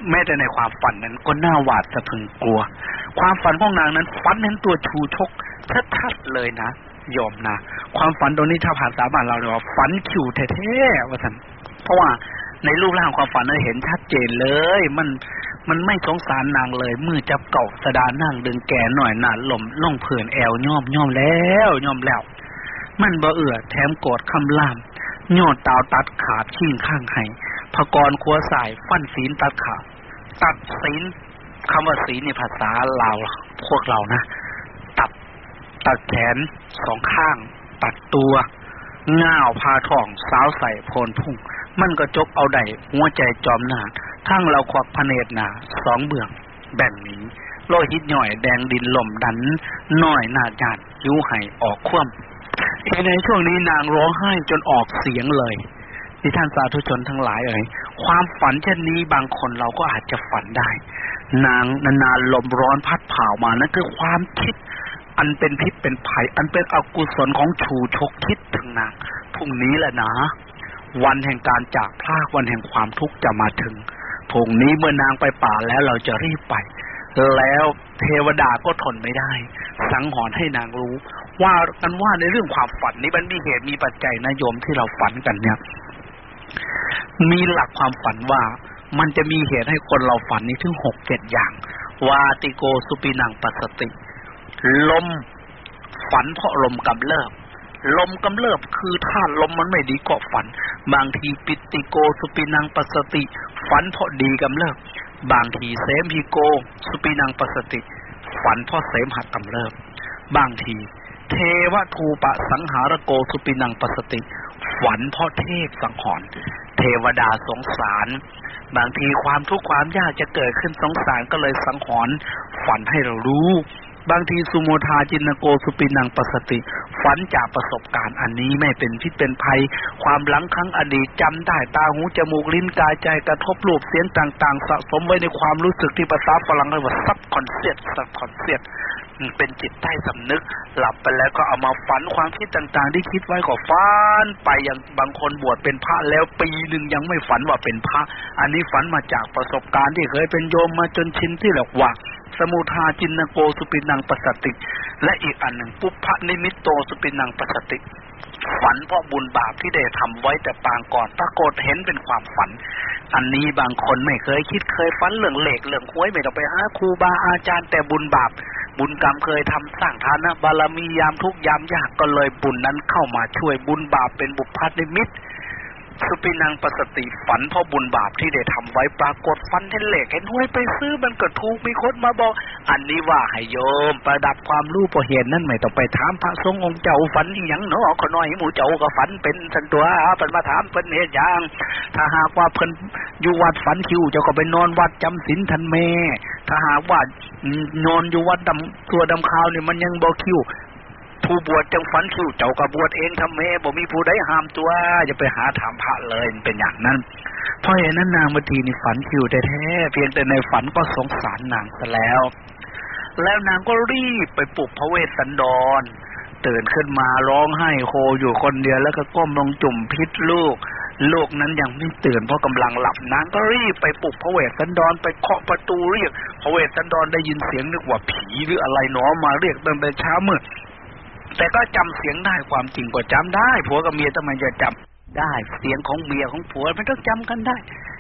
แม้แต่ในความฝันนั้นก็น่าหวาดสะพึงกลัว ความฝันของนางนั้นฝันเห็นตัวชูชกชัดๆเลยนะยอมนะความฝันตรงนี้ถ้าผ่านสาบานเราเรียกว่าฝันคิวแท้ๆว่าสันเพราะว่าในรูปร่างความฝันนั้นเห็นชัดเจนเลย มันมันไม่สงสารนางเลย มือจับเก่าสดานั่งดึงแก่หน่อยหนาลมล่องเผื่อนแอวย่อมย่อมแล้วย่อมแล้ว มันบ่เอื่อแถมโกรธคำล่ามยอดตาวตัดขาดชิ่งข้างไห้พกรคัวสาย ฟันศีลตัดขาด ตัดศีลคำว่าศีลในภาษาลาพวกเรานะ ตัดตัดแขนสองข้าง ตัดตัวง่าวพาทองสาวใส่โพนพุ่ง มันก็จกเอาได้หัวใจจอมหนาทั้งเราควักพเนตรหนาสองเบื้องแบ่งหนีโลหิตหน่อยแดงดินล่มดันน้อยหน้าจานยิ้วไห้ออกคว่ำในช่วงนี้นางร้องไห้จนออกเสียงเลยที่ท่านสาธุชนทั้งหลายเอ่ย ความฝันเช่นนี้บางคนเราก็อาจจะฝันได้ นางนานๆลมร้อนพัดผ่ามานั่นคือความคิด อันเป็นพิษเป็นภัย อันเป็นอกุศลของชูชกคิดถึงนางพรุ่งนี้แหละนะ วันแห่งการจากพลากวันแห่งความทุกข์จะมาถึงพรุ่งนี้เมื่อนางไปป่าแล้วเราจะรีบไป แล้วเทวดาก็ทนไม่ได้ สังหรณ์ให้นางรู้ ว่ากันว่าในเรื่องความฝันนี้มันมีเหตุมีปัจจัยนะโยมที่เราฝันกันเนี่ย มีหลักความฝันว่ามันจะมีเหตุให้คนเราฝันนี้ถึงหกเจ็ดอย่าง วาติโกสุปินังปัสติ ลมฝันเพราะลมกำเริบ ลมกำเริบคือถ้าลมมันไม่ดีก็ฝัน บางทีปิติโกสุปินังปัสติ ฝันเพราะดีกำเริบ บางทีเสมพิโกสุปินังปัสติ ฝันเพราะเสมหักกำเริบ บางที เทวทูปะสังหารโกสุปินังปัสติ ฝันเพราะเทพสังหรณ์เทวดาสงสาร บางทีความทุกข์ความยากจะเกิดขึ้นสงสารก็เลยสังหรณ์ฝันให้เรารู้ บางทีสุโมทาจินโกสุปินังปสติ ฝันจากประสบการณ์อันนี้ไม่เป็นพิษเป็นภัย ความหลังครั้งอดีตจำได้ตาหูจมูกลิ้นกายใจกระทบรูปเสียงต่าง ๆ สะสมไว้ในความรู้สึกที่ภาษาฝรั่งเรียกว่า subconscious subconscious เป็นจิตใต้สำนึก หลับไปแล้วก็เอามาฝันความคิดต่างๆ ที่คิดไว้ก็ฝันไปอย่างบางคนบวชเป็นพระแล้วปีหนึ่งยังไม่ฝันว่าเป็นพระ อันนี้ฝันมาจากประสบการณ์ที่เคยเป็นโยมมาจนชินที่บอกว่าสมุทาจิณณโต สุปินังปัสสติ และอีกอันหนึ่งปุพพนิมิตตโตสุปินังปัสสติฝันเพราะบุญบาปที่ได้ทำไว้แต่ปางก่อนปรากฏเห็นเป็นความฝัน อันนี้บางคนไม่เคยคิดเคยฝันเรื่องเหล็กเรื่องหวยไม่ต้องไปหาครูบาอาจารย์แต่บุญบาป บุญกรรมเคยทำสร้างฐานะบารมียามทุกยามยากก็เลยบุญนั้นเข้ามาช่วยบุญบาปเป็นบุพพนิมิตสุปินังปสติฝันเพราะบุญบาปที่ได้ทำไว้ปรากฏฟันเห็นเหล็กเห็นห้วยไปซื้อมันก็ถูกมีคนมาบอก อันนี้ว่าให้โยม ประดับความรู้พอเห็นนั่นไม่ต้องไปถามพระสงฆ์องค์เจ้าฝันอย่างเนาะขน้อยหมูเจ้าก็ฝันเป็นสันตัวเป็นมาถามเป็นเหตุอย่าง ถ้าหากว่าเพิ่นอยู่วัดฝันคิวเจ้าก็ไปนอนวัดจำศีลทันแม่ ถ้าหากว่านอนอยู่วัดดำตัวดำขาวเนี่ยมันยังบ่คิวผู้บวชจังฝันคิวเจ้าก็บวชเองทำเมบ่มีผู้ใดห้ามตัวอย่าไปหาถามพระเลยเป็นอย่างนั้นเพราะเหตุนั้นนางมาทีนี่ฝันคิวแท้ๆเพียงแต่ในฝันก็สงสารนางซะแล้ว แล้วนางก็รีบไปปลุกพระเวสสันดรตื่นขึ้นมาร้องไห้โฮอยู่คนเดียวแล้วก็ก้มลงจุ่มพิษลูก ลูกนั้นยังไม่ตื่นเพราะกำลังหลับนางก็รีบไปปลุกพระเวสสันดรไปเคาะประตูเรียก พระเวสสันดรได้ยินเสียงนึกว่าผีหรืออะไรหนอมาเรียกตั้งแต่เช้ามืดแต่ก็จำเสียงได้ความจริงก็จำได้ผัวกับเมียทำไมจะจำได้เสียงของเมียของผัวมันต้องจำกันได้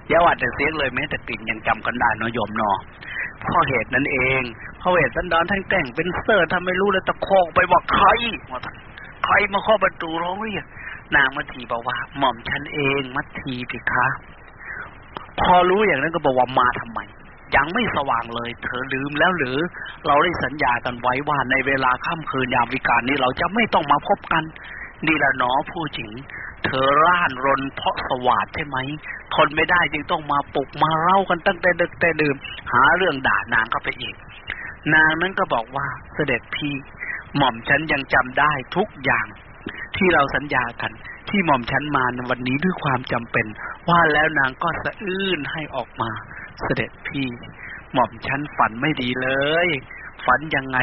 อย่าว่าแต่เสียงเลยแม้แต่กลิ่นยังจำกันได้นอยมนอเพราะเหตุนั้นเองพระเวสสันดรท่านแกล้งเป็นเซอร์ทำไม่รู้เลยตะโคกไปบอกใครใครมาข้อประตูร้องเรียก นางมัทีบอกว่า หม่อมฉันเองมัทีพิคะพอรู้อย่างนั้นก็บอกว่ามาทำไม ยังไม่สว่างเลย เธอลืมแล้วหรือ เราได้สัญญากันไว้ว่าในเวลาค่ำคืนยามวิกาลนี้เราจะไม่ต้องมาพบกันนี่ละหนอผู้หญิง เธอร่านรนเพราะสวาดใช่ไหมทนไม่ได้จึงต้องมาปลุกมาเล่ากันตั้งแต่ดึกแต่ดื่มหาเรื่องด่านางก็ไปอีก นางนั้นก็บอกว่าเสด็จพี่ หม่อมฉันยังจำได้ทุกอย่าง ที่เราสัญญากัน ที่หม่อมฉันมาในวันนี้ด้วยความจำเป็น ว่าแล้วนางก็สะอื้นให้ออกมา เสด็จพี่ หม่อมฉันฝันไม่ดีเลย ฝันยังไง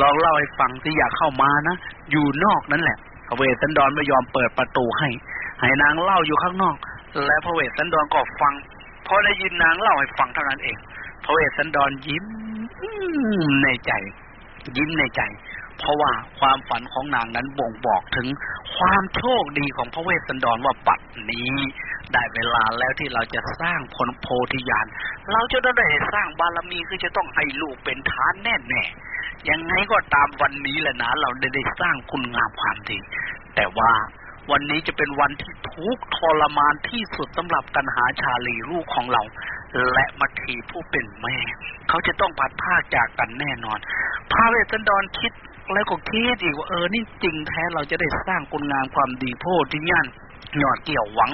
ลองเล่าให้ฟังที่อยากเข้ามานะ อยู่นอกนั่นแหละพระเวสสันดรไม่ยอมเปิดประตูให้ ให้นางเล่าอยู่ข้างนอก และพระเวสสันดรก็ฟังพอได้ยินนางเล่าให้ฟังเท่านั้นเอง พระเวสสันดรยิ้มในใจ ยิ้มในใจ เพราะว่าความฝันของนางนั้นบ่งบอกถึงความโชคดีของพระเวสสันดรว่าปัดนี้ได้เวลาแล้วที่เราจะสร้างพลโพธิญาณเราจะต้องได้สร้างบารมีคือจะต้องให้ลูกเป็นฐานแน่แน่ยังไงก็ตามวันนี้แหละนะเราได้ได้สร้างคุณงามความดี แต่ว่าวันนี้จะเป็นวันที่ทุกทรมานที่สุดสำหรับกันหาชาลีลูกของเรา และมัทีผู้เป็นแม่ เขาจะต้องพัดพาจากกันแน่นอนพระเวสสันดรคิด แล้วก็คิดอีกว่าเออนี่จริงแท้เราจะได้สร้างคุณงามความดีโพธิญาณยอดเกี่ยวหวัง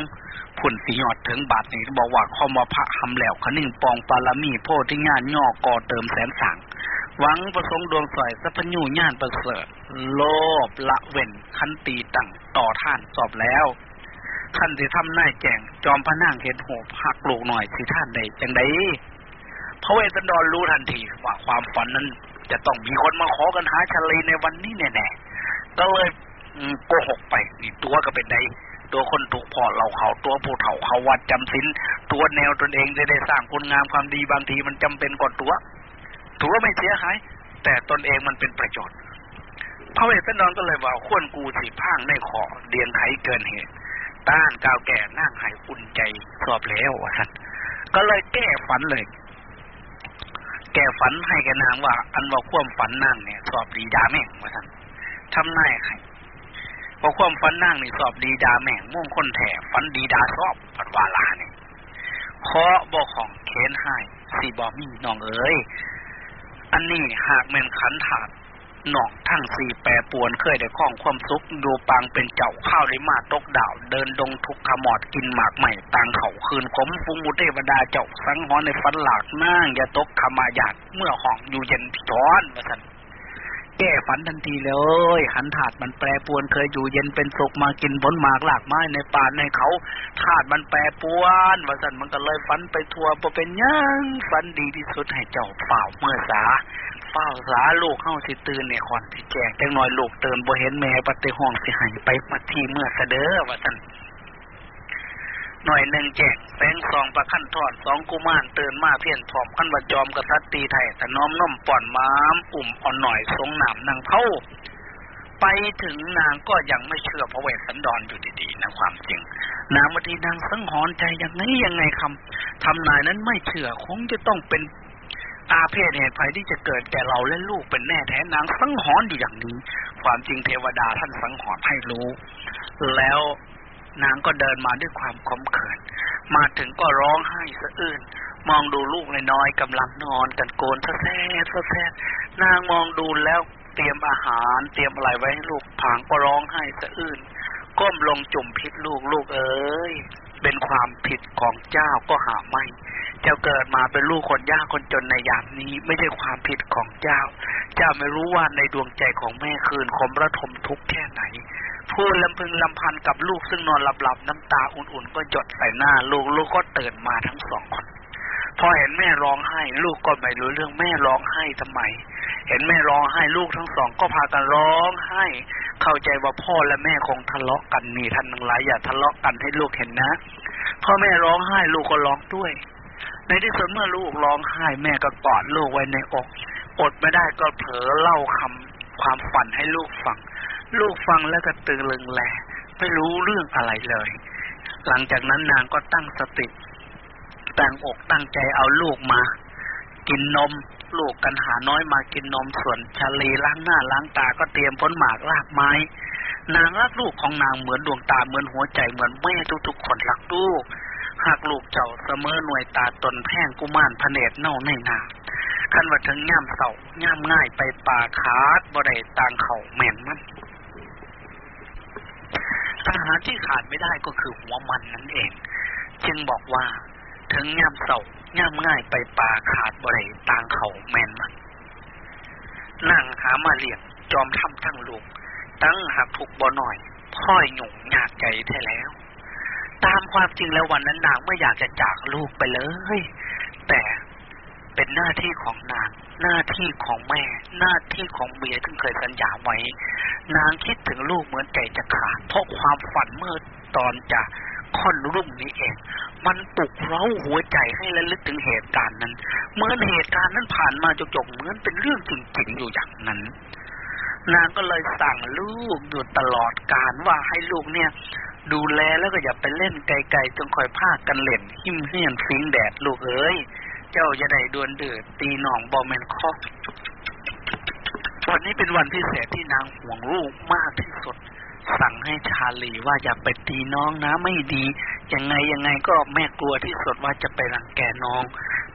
ผุนสียอดถึงบาทนี้บอกว่าข้อมาพระหำแหลวขนิ่งปองปาลามีโพธิญาณย่อก่อเติมแสนสังหวังประสงค์ดวงสอยสัพญูญาณประเสริฐโลภละเว้นคันตีตั้งต่อท่านสอบแล้วขันสิทำหน้าแจงจอมพระนางเห็นโหหักลูกหน่อยสิท่านใดจังไดพระเวสสันดรรู้ทันทีว่าความฝันนั้น จะต้องมีคนมาขอกันหาชลีในวันนี้แน่ๆก็เลยโกหกไปนี่ตัวก็เป็นไดตัวคนถูกพ่อเราเขาตัวผู้เฒ่าเขาวัดจำศีลตัวแนวตนเองจะได้สร้างคุณงามความดีบางทีมันจำเป็นก่อนตัวถือว่าไม่เสียหายแต่ตนเองมันเป็นประโยชน์พระเวสสันดรก็เลยว่าขวนกูสีพางในขอเดียนไขเกินเหตุต้านกาวแก่นั่งหายอุ่นใจสอบแล้วว่าท่านก็เลยแก้ฝันเลย แกฝันให้แกนางว่า อันว่าควมฝันนั่งเนี่ย สอบดีดาแม่งว่าท่านทำนายให้พอความฝันนั่งนี่สอบดีดาแม่งม่วงคนแถฝันดีดาสอบปัดวาลาเนี่ยขอบอกของเค้นให้สีบอมีน้องเอ๋ยอันนี้หากแม่นขันถาด หนองทั้งสี่แปรปวนเคยได้ข้องความสุขดูปางเป็นเจ้าข้าวได้มาตกดาว เดินดงทุกขมอดกินหมากใหม่ต่างเขาคืนขมฟุงมุเทวดาเจ้าสังหอนในฟันหลากนั่งยาตกขมาหยาดเมื่อห้องอยู่เย็นพิทอนมาสันแก้ฝันทันทีเลยขันถาดมันแปรปวนเคยอยู่เย็นเป็นสุขมากินผลหมากหลากไม้ในป่าในเขาถาดมันแปรปวนวสันมันก็เลยฝันไปทัวร์เป็นยังฝันดีที่สุดให้เจ้าเปล่าเมื่อสา เฝ้าสาลูกเข้าสิตื่นเนี่ยก่อนสิแจกจังหน้อยลูกเตือนบ่เห็นแม่ปฏิห้องสิหายไปมาทีเมื่อเสดอว่าท่านหน่อยหนึ่งแจกแสงสองประคันทอดสองกุมารเตือนมาเพี้ยนผอมขั้นว่าจอมกษัตริย์ตีไทยแต่น้อมน้อมป่อนม้ามอุ่มอ่อนหน่อยทรงหนามนางเท่าไปถึงนางก็ยังไม่เชื่อพระเวสสันดรอยู่ดีๆนะความจริง นางมาทีนางสังหรณ์ใจยังไงยังไงคำทำนายนั้นไม่เชื่อคงจะต้องเป็น อาเพศเหตุภัยที่จะเกิดแก่เราและลูกเป็นแน่แท้นางสังหรณ์อยู่อย่างนี้ ความจริงเทวดาท่านสังหรณ์ให้รู้ แล้วนางก็เดินมาด้วยความขมขื่นมาถึงก็ร้องไห้สะอื้นมองดูลูกน้อยกำลังนอนกันโกนสะแซ่สะแซ่นางมองดูแล้วเตรียมอาหาร เตรียมอะไรไว้ให้ลูกผางก็ร้องไห้สะอื้นก้มลงจุ่มพิษลูกลูกเอ้ยเป็นความผิดของเจ้าก็หาไม่ จ้าเกิดมาเป็นลูกคนยากคนจนในยามนี้ไม่ใช่ความผิดของเจ้า เจ้าไม่รู้ว่าในดวงใจของแม่คืนคมระทมทุกข์แค่ไหน พูดลำพึงลำพันกับลูกซึ่งนอนหลับๆ น้ำตาอุ่นๆ ก็หยดใส่หน้า ลูกลูกก็ตื่นมาทั้งสองคนพอเห็นแม่ร้องไห้ ลูกก็ไม่รู้เรื่องแม่ร้องไห้ทำไม เห็นแม่ร้องไห้ลูกทั้งสองก็พากันร้องไห้ เข้าใจว่าพ่อและแม่คงทะเลาะกันนี่ท่านทั้งหลายอย่าทะเลาะกันให้ลูกเห็นนะพ่อแม่ร้องไห้ลูกก็ร้องด้วย ในที่สุดเมื่อลูกร้องไห้แม่ก็กอดลูกไว้ในอก อดไม่ได้ก็เผลอเล่าคำความฝันให้ลูกฟัง ลูกฟังแล้วก็ตื่นลึงแลไม่รู้เรื่องอะไรเลย หลังจากนั้นนางก็ตั้งสติตั้งอกตั้งใจเอาลูกมา กินนม ลูกกันหาน้อยมากินนมส่วนชาลีล้างหน้าล้างตาก็เตรียมพ้นหมากรากไม้ นางรักลูกของนางเหมือนดวงตาเหมือนหัวใจเหมือนแม่ทุกๆคนรักลูก หากลูกเจ้าเสมอหน่วยตาตนแพ่งกุมารพเนตรเน่าในนาคันว่าถึงย่ามเสาย่ามง่ายไปป่าขาดบ่ได้ต่างเขาแม่นมันอาหารที่ขาดไม่ได้ก็คือหัวมันนั่นเอง จึงบอกว่า ถึงย่ามเสาย่ามง่ายไปป่าขาดบ่ได้ต่างเขาแม่นมันนั่งหามาเลี้ยงจอมทำทั้งลูก ตั้งหักถูกบ่หน่อยพ่อยหยุ่งยากใจแท้แล้ว ตามความจริงแล้ววันนั้นนางไม่อยากจะจากลูกไปเลย แต่เป็นหน้าที่ของนาง หน้าที่ของแม่ หน้าที่ของเมียที่เคยสัญญาไว้ นางคิดถึงลูกเหมือนใจจะขาดเพราะความฝันเมื่อตอนจะค่อนรุ่มนี้เอง มันปลุกเร้าหัวใจให้ระลึกถึงเหตุการณ์นั้น เหมือนเหตุการณ์นั้นผ่านมาจกๆเหมือนเป็นเรื่องจริงๆอยู่อย่างนั้น นางก็เลยสั่งลูกอยู่ตลอดการว่าให้ลูกเนี่ย ดูแลแล้วก็อย่าไปเล่นไกลๆจงคอยพากันเล่นหิ้มเฮียนฟิงแดดลูกเอ้ย เจ้าจะได้ดวนเดือดตีหนองบอมแมนคอกวันนี้เป็นวันพิเศษที่นางห่วงลูกมากที่สุด สั่งให้ชาลีว่าอย่าไปตีน้องนะไม่ดี ยังไงยังไงก็แม่กลัวที่สุดว่าจะไปรังแกน้อง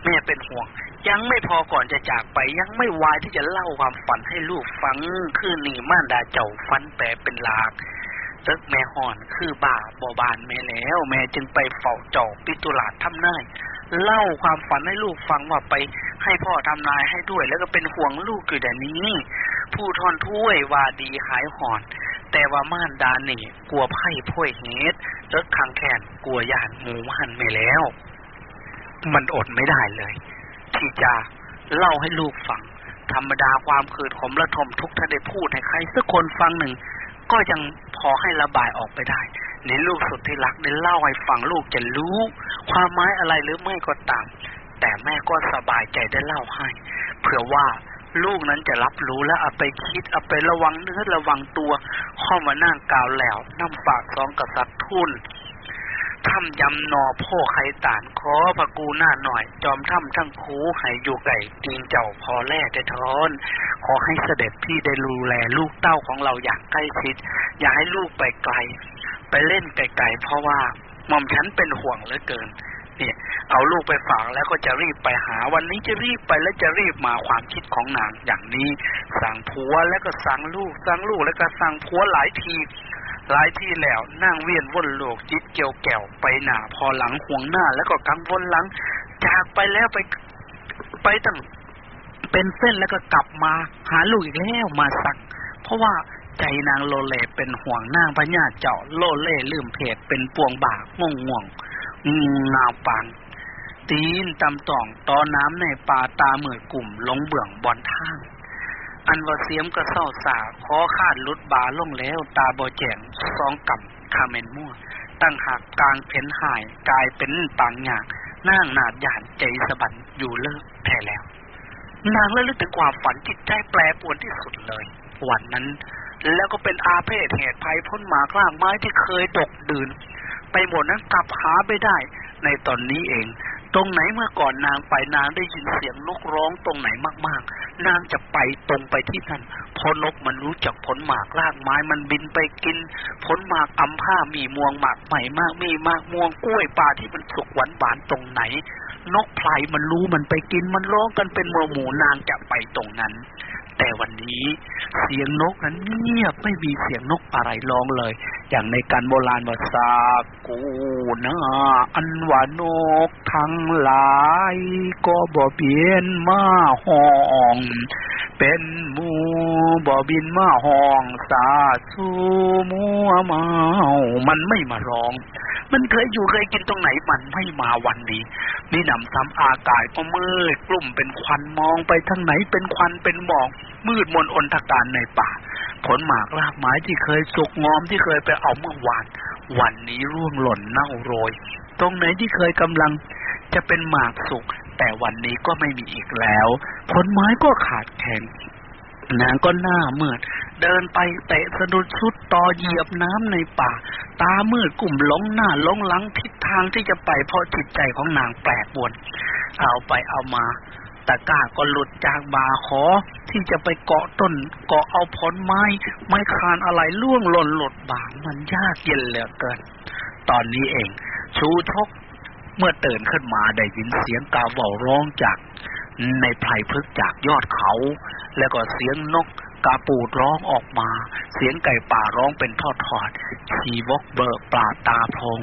แม่เป็นห่วง ยังไม่พอก่อนจะจากไป ยังไม่วายที่จะเล่าความฝันให้ลูกฟังคือหนีม่านดาเจ้าฟันแปรเป็นลาก ตึกแม่ห่อนคือบ่าบอบานแม่แล้ว แม่จึงไปเฝ้าเจ้าปิตุลาดทำนายเล่าความฝันให้ลูกฟังว่าไปให้พ่อทำนายให้ด้วย แล้วก็เป็นห่วงลูกอยู่แต่นี้ ผู้ทอนถ้วยว่าดีหายห่อน แต่ว่าม่านดานี่กลัวไพ่พ่วยเหตุเลิกขังแขนกลัวยานหมูหันไม่แล้ว มันอดไม่ได้เลย ที่จะเล่าให้ลูกฟัง ธรรมดาความคืดขมระทมทุกถ้าได้พูดให้ใครสักคนฟังหนึ่ง ก็ยังพอให้ระบายออกไปได้ในลูกสุดที่รักได้เล่าให้ฟังลูกจะรู้ ความหมายอะไรหรือไม่ก็ตาม แต่แม่ก็สบายใจได้เล่าให้เผื่อว่าลูกนั้นจะรับรู้และเอาไปคิดเอาไประวังเนื้อระวังตัวข้อมานั่งกาวแหลวน้ำฝากซองกษัตริย์ทุน ทำยำนอพ่อไข่ตานขอพระกูหน้าหน่อย จอมถ้ำทั้งคูให้อยู่ไก่ตีนเจ้าพอแล่ได้ทอน ขอให้เสด็จพี่ได้ดูแลลูกเต้าของเราอย่างใกล้ชิด อย่าให้ลูกไปไกล ไปเล่นไกลๆเพราะว่าหม่อมฉันเป็นห่วงเหลือเกินเนี่ยเอาลูกไปฝากแล้วก็จะรีบไปหา วันนี้จะรีบไปแล้วจะรีบมาความคิดของนางอย่างนี้ สั่งผัวแล้วก็สั่งลูกสั่งลูกแล้วก็สั่งผัวหลายที หลายที่แล้วนั่งเวียนวนโลกจิตเกี่ยวแก่วไปหนาพอหลังห่วงหน้า แล้วก็กังวลหลัง จากไปแล้วไปไปตั้งเป็นเส้นแล้วก็กลับมาหาลูกอีกแล้วมาสัก เพราะว่าใจนางโลเลเป็นห่วงนางพญาเจ้าโลเล่ลืมเพจเป็นปวงบากง่วงง่วงงาปางตีนตำต่องตอน้ำในป่าตาเหมือกลุ่มลงเบื้องบอนทาง อันว่าเสียมก็เศร้าสาขอขาดลุดบาลงแล้ว ตาบอแจงสองกับคาเมนมั่วตั้งหักกลางเพ้นหายกลายเป็นปางหยากนั่งนาดหยานใจสะบันอยู่เลิกแท้แล้ว นางเล่ลึกถึงความฝันจิตใจแปรปวนที่สุดเลย วันนั้น แล้วก็เป็นอาเพศเหตุภัยพ้นหมากล่างไม้ที่เคยดกดื่น ไปหมดนั้นกลับหาไม่ได้ ในตอนนี้เอง ตรงไหนเมื่อก่อนนางไปนางได้ยินเสียงนกร้องตรงไหนมาก ๆ นางจะไปตรงไปที่นั่นพอนกมันรู้จักผลหมากลากไม้มันบินไปกิน ผลหมากอัมผ้ามีม่วงหมากใหม่มากมีมากม่วงกล้วยป่าที่มันสุกหวานหวานตรงไหน นกไพรมันรู้มันไปกินมันร้องกันเป็นเมือหมูนางจะไปตรงนั้น แต่วันนี้เสียงนกนั้นเงียบไม่มีเสียงนกอะไรร้องเลย อย่างในการโบราณว่าสากูนาอันว่านกทั้งหลาย ก็บ่เปลี่ยนมาห้อง เป็นหมูบ่บินมาห้องสาสูมัวเมา มันไม่มาร้อง มันเคยอยู่เคยกินตรงไหนมันไม่มาวันนี้ นี่นำซ้ำอากาศก็มืดกลุ่มเป็นควันมองไปทางไหนเป็นควันเป็นหมอกมืดมนอนทการในป่า ผลหมากรากไม้ที่เคยสุกงอมที่เคยไปเอาเมื่อวาน วันนี้ร่วงหล่นเน่าโรย ตรงไหนที่เคยกำลังจะเป็นหมากสุก แต่วันนี้ก็ไม่มีอีกแล้ว ผลไม้ก็ขาดแคลนนางก็หน้ามืด เดินไปเตะสะดุดชุดต่อเหยียบน้ำในป่า ตามืดกลุ่มล้งหน้าล้งหลังทิศทางที่จะไปเพราะจิตใจของนางแปรปรวน เอาไปเอามาตะก้าก็หลุดจากบาขอที่จะไปเกาะต้นเกาะเอาผลไม้ ไม้คานอะไรล่วงหล่นหลดบางมันยากเย็นเหลือเกิน ตอนนี้เอง ชูชก เมื่อตื่นขึ้นมาได้ยินเสียงกาเบาร้องจากในไพรพฤกจากยอดเขา แล้วก็เสียงนกกาปูดร้องออกมา เสียงไก่ป่าร้องเป็นทอดทอดชีวกเบิกปลาตาพอง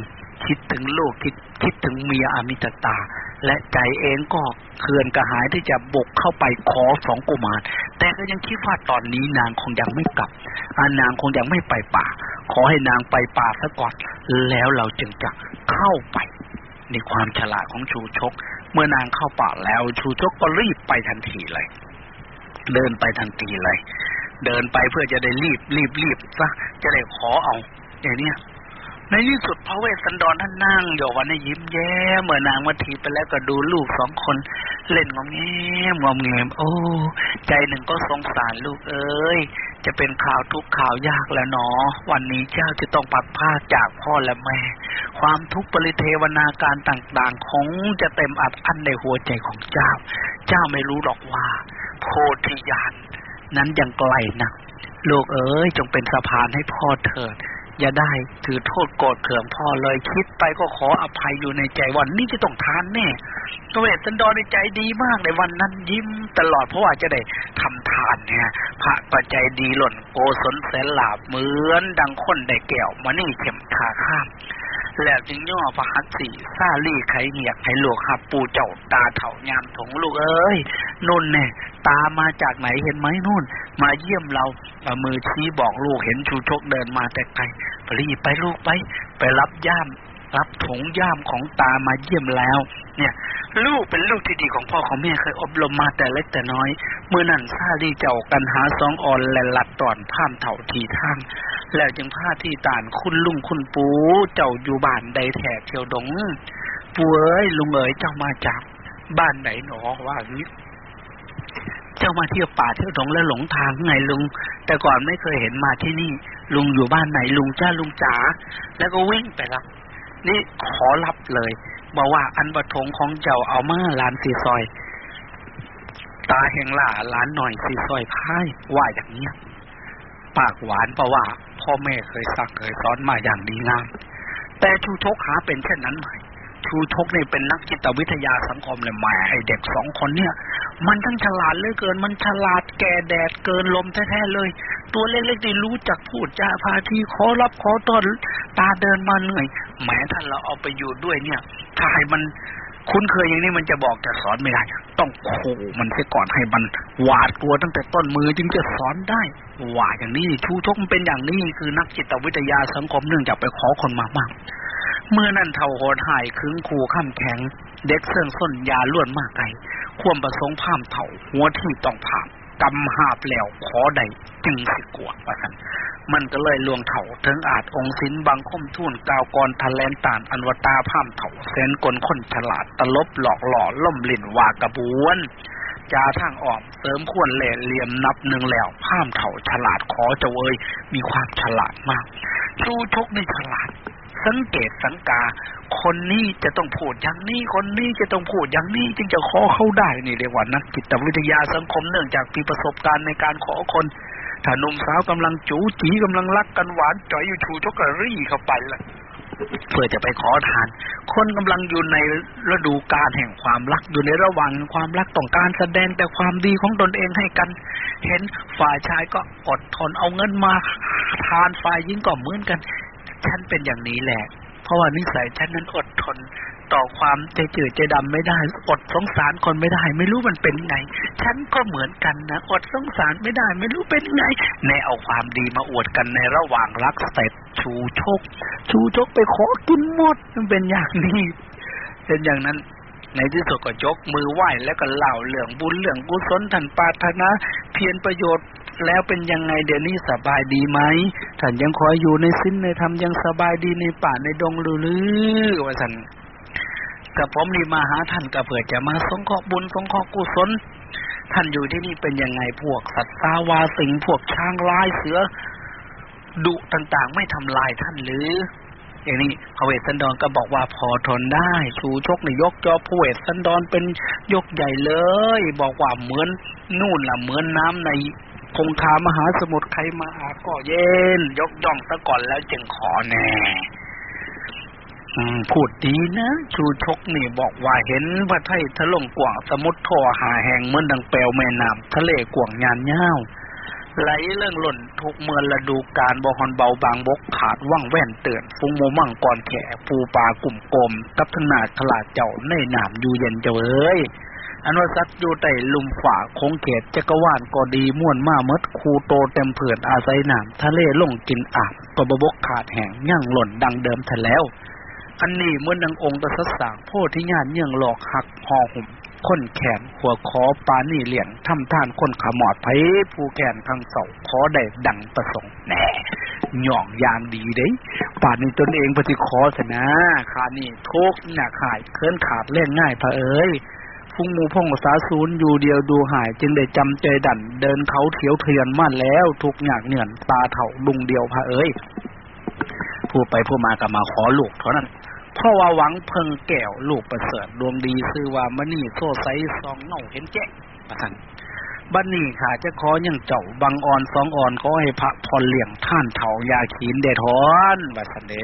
คิดถึงลูกคิดคิดถึงเมียอมิตตา และใจเองก็เคือนกระหายที่จะบุกเข้าไปขอสองกุมาร แต่ก็ยังคิดว่าตอนนี้นางคงยังไม่กลับอนางคงยังไม่ไปป่า ขอให้นางไปป่าซะก่อน แล้วเราจึงจะเข้าไป ในความฉลาดของชูชก เมื่อนางเข้าป่าแล้ว ชูชกก็รีบไปทันทีเลย เดินไปทันทีเลย เดินไปเพื่อจะได้รีบรีบรีบซะจะได้ขอเอาอย่างเนี้ย ในที่สุดพระเวสสันดรท่านนั่งอยู่วันนี้ยิ้มแย้มเมื่อนางมาทีไปแล้วก็ดูลูกสองคน เล่นงอมแงมงอมแงมโอ้ใจหนึ่งก็สงสารลูกเอ้ยจะเป็นข่าวทุกข่าวยากแล้วเนาะวันนี้เจ้าจะต้องปัดผ้าจากพ่อและแม่ ความทุกข์ปริเทวนาการต่างๆคงจะเต็มอัดอั้นในหัวใจของเจ้า เจ้าไม่รู้หรอกว่า โพธิญาณนั้นยังไกลนะลูกเอ้ยจงเป็นสะพานให้พ่อเถิด อย่าได้ถือโทษโกรธเคืองพ่อเลยคิดไปก็ขออภัยอยู่ในใจวันนี้จะต้องทานแน่ตัวเวสันดรในใจดีมากในวันนั้นยิ้มตลอดเพราะว่าจะได้ทำทานเนี่ยพระปัจจัยดีหล่นโกศลแสนหลาบเหมือนดังคนได้แก้วมานี่เข็มขาข้าม แล้วจึงย่อพระหัตสีซาลี่ไขเหียกให้ลูกหับปูเจ้าตาเถ่ายามถงลูกเอ้ยนุ่นเนี่ยตามาจากไหนเห็นไหมนุ่น มาเยี่ยมเราเอามือชี้บอกลูกเห็นชูชกเดินมาแต่ไกลรีบไปลูกไป ไปรับย่ามรับถุงย่ามของตามาเยี่ยมแล้ว เนี่ย ลูกเป็นลูกที่ดีของพ่อของแม่เคยอบรมมาแต่เล็กแต่น้อย เมื่อนั้นซาดีเจ้ากันหาสองอ่อนและหลัดตอนผ่ามเถ่าทีท่าง แล้วจึงพาที่ตานคุณลุงคุณปูเจ้าอยู่บ้านใดแถบเที่ยวดงปูเอ้ยลุงเอ๋ยเจ้ามาจากบ้านไหนหนอว่านี้เจ้ามาเที่ยวป่าเที่ยวดงแล้วหลงทางไงลุง แต่ก่อนไม่เคยเห็นมาที่นี่ ลุงอยู่บ้านไหนลุงจ้าลุงจ๋าแล้วก็วิ่งไปรับ นี่ขอรับเลยบอกว่าอันบัทงของเจ้าเอามาลานสีซอย ตาแห่งล่าล้านหน่อยสีซอยพ่ายว่าอย่างเนี้ย ปากหวานเพราะว่า พ่อแม่เคยสั่งเคยสอนมาอย่างดีงามแต่ชูชกหาเป็นเช่นนั้นไหมชูชกนี่เป็นนักจิตวิทยาสังคมเลยแหมไอเด็กสองคนเนี่ย มันทั้งฉลาดเลยเกิน มันฉลาดแก่แดดเกินลมแท้ๆเลย ตัวเล็กๆที่รู้จักพูดจาพาทีขอรับขอต้อนตาเดินมาเหนื่อยแหมท่านเราเอาไปอยู่ด้วยเนี่ยถ้าให้มัน คุ้นเคยอย่างนี้มันจะบอกจะสอนไม่ได้ ต้องขู่มันเสียก่อนให้มันหวาดกลัวตั้งแต่ต้นมือจึงจะสอนได้หวาดอย่างนี้ชูชกมันเป็นอย่างนี้คือนักจิตวิทยาสังคมเนื่องจากไปขอคนมามาก เมื่อนั่นเท่าโหดหายคึงขู่ข้ามแข็ง เด็กเสื่องส้นยาล้วนมากไกลควมประสงค์พามเถ่า หัวที่ต้องผาม กำหาบแล้วขอใดจึงสิกวดว่าสันมันก็เลยลวงเถาถึงอาจองศินบางคมทุ่นกาวกรทะเลนตานอันวตาพามเถาเซนกลคนฉลาดตลบหลอกหล่อล่มลิ่นวากระบวนจาทางออกเสริมควรเล่เหลี่ยมนับหนึ่งแล้วพามเถาฉลาดขอเจะเวยมีความฉลาดมากชู้ชกในฉลาด สังเกตสังกา คนนี้จะต้องพูดอย่างนี้ คนนี้จะต้องพูดอย่างนี้ จึงจะขอเข้าได้นี่เรียกว่านักจิตวิทยาสังคมเนื่องจากมีประสบการณ์ในการขอคนถ้าหนุ่มสาวกำลังจูจีกำลังรักกันหวานจ่อยอยู่ชูชกกระรี่เข้าไปละเพื่อจะไปขอทาน คนกำลังอยู่ในฤดูกาลแห่งความรักอยู่ในระหว่างความรักต้องการแสดงแต่ความดีของตนเองให้กัน เห็นฝ่ายชายก็อดทนเอาเงินมาทานฝ่ายหญิงก็เหมือนกัน ฉันเป็นอย่างนี้แหละ เพราะว่านิสัยฉันนั้นอดทนต่อความใจจืดใจดำไม่ได้ อดสงสารคนไม่ได้ ไม่รู้มันเป็นไง ฉันก็เหมือนกันนะอดสงสารไม่ได้ ไม่รู้เป็นไงในเอาความดีมาอวดกันในระหว่างรักเสร็จชูชก ชูชกไปขอกินหมดมันเป็นอย่างนี้ เป็นอย่างนั้นในที่สุดก็ยกมือไหว้แล้วก็เล่าเรื่องบุญเรื่องกุศลท่านปาถนาเพียรประโยชน์ แล้วเป็นยังไงเดี๋ยวนี้สบายดีไหมท่านยังคอยอยู่ในสิ้นในธรรมยังสบายดีในป่าในดงหรือว่าสันกับผมนี่มาหาท่านก็เผื่อจะมาสงเคราะห์บุญสงเคราะห์กุศลท่านอยู่ที่นี่เป็นยังไงพวกสัตว์ตาวาสิงพวกช้างลายเสือดุต่างๆ ไม่ทำลายท่านหรือ อย่างนี้พระเวสสันดรก็บอกว่าพอทนได้ชูชกนี่ยกจอพระเวสสันดรเป็นยกใหญ่เลย บอกว่าเหมือนนู่นล่ะเหมือนน้ำใน คงคามหาสมุทรใครมาอาก็เย็น ยกย่องซะก่อนแล้วจึงขอแน่พูดดีนะชูชกนี่บอกว่าเห็นพระไทยทะลงกว่างสมุทรท่อหาแห่งเมือนดังเปลวแม่น้ำทะเลกว่างยานเย้าไหลเรื่องหล่นทุกเมื่อฤดูการบอฮอนเบาบางบกขาดว่างแว่นเตือนฟุ้งโมมั่งก่อนแข่ปูปลากลุ่มกลมกับทนาขลาดเจ้าในหนามอยู่เย็นเจ้าเอ้ย อันว่าซัดอยู่ใต้ลุมฝ่าคงเขตจักรวาลก็ดีม่วนมามดคูโตเต็มเผื่อนอาศัยนามทะเลล่งกินอาบก็บบกขาดแห่งย่างหล่นดังเดิมทะแล้ว อันนี้เมื่อนังองค์กษัตริย์สางโพธิญาณเยื่องหลอกหักหอหุ่มค้นแขนหัวคอปานี่เหลี่ยงทำท่านคนขมอดไผผู้แขนข้างเสาขอได้ดังประสงค์แน่หย่องยางดีเด้ป่านนี้ตนเองปฏิขอสนะขานี่ทุกหนักหายเคลื่อนขาดเล่นง่ายพระเอ้ย ฟุ้งมูพงสาศูนย์อยู่เดียวดูหาย จึงได้จำใจดัน เดินเขาเถียวเทียนมั่นแล้ว ทุกอยากเหนื่อนตาเถ่าลุงเดียวพระเอ้ยผู้ไปผู้มากับมาขอลูกเท่านั้นเพราะว่าหวังเพิงแก้วลูกประเสริฐดวงดีซื้อว่ามณีโซ่ไซสองเงาเห็นแจ้งประทันบันนี้ค่ะจะขออยังเจ้าบังอ่อนสองอ่อนขอให้พระพรเลี่ยงท่านเถายาขีนเดทอนว่าสันเด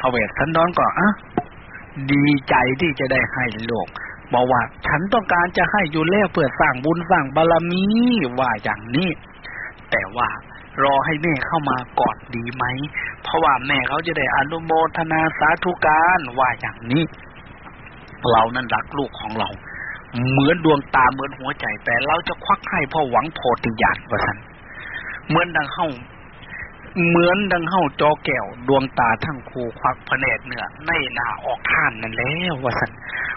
พระเวทสันดอนก็อะดีใจที่จะได้ให้ลูก บอกว่าฉันต้องการจะให้อยู่แล้วเพื่อสร้างบุญสร้างบารมีว่าอย่างนี้ แต่ว่ารอให้แม่เข้ามาก่อนดีไหม เพราะว่าแม่เขาจะได้อนุโมทนาสาธุการว่าอย่างนี้ เรานั้นรักลูกของเรา เหมือนดวงตาเหมือนหัวใจ แต่เราจะควักให้พราะหวังโพธิญาณว่าสันเหมือนดังเข้า เหมือนดังเฮาจอแก้ว ดวงตาทั้งคูควักพระเนตรเนื้อในหน้าออกท่านนั่นแล้วว่าสัน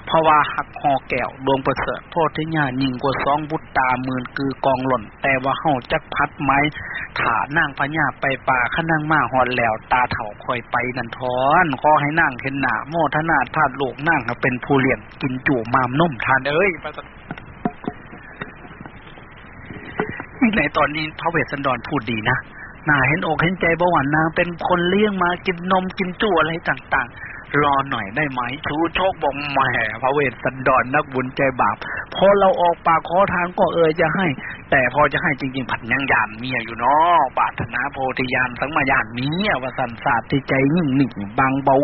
เพราะว่าหักหอแก้ว ดวงประเสริฐโทษที่ญายิ่งกว่าสองบุตรตาหมื่นคือกองหล่น แต่ว่าเฮาจักพัดไม้ถานั่งพญาไปป่าขนั่งมาหอนแล้วตาเถ่าคอยไปนันทอนขอให้นั่งเห็นหน้าโมทนาทาดลูกนั่งเป็นผู้เลี้ยงกินจู่มามนุ่มทานเอ้ยในตอนนี้พระเวสสันดรพูดดีนะ น่าเห็นอกเห็นใจบ่หวานนางเป็นคนเลี้ยงมากินนมกินจู่อะไรต่าง ๆ รอหน่อยได้ไหมชูโชคบอกแหมพระเวสสันดรนนักบุญใจบาปพอเราออกปากขอทานก็เอ่ยจะให้ แต่พอจะให้จริง ๆ ผัดยังยานเมียอยู่เนาะปาถนาโพธิญาณสังมายานเมียว่าสันสาติใจยิ่งหนิ่งบางเบา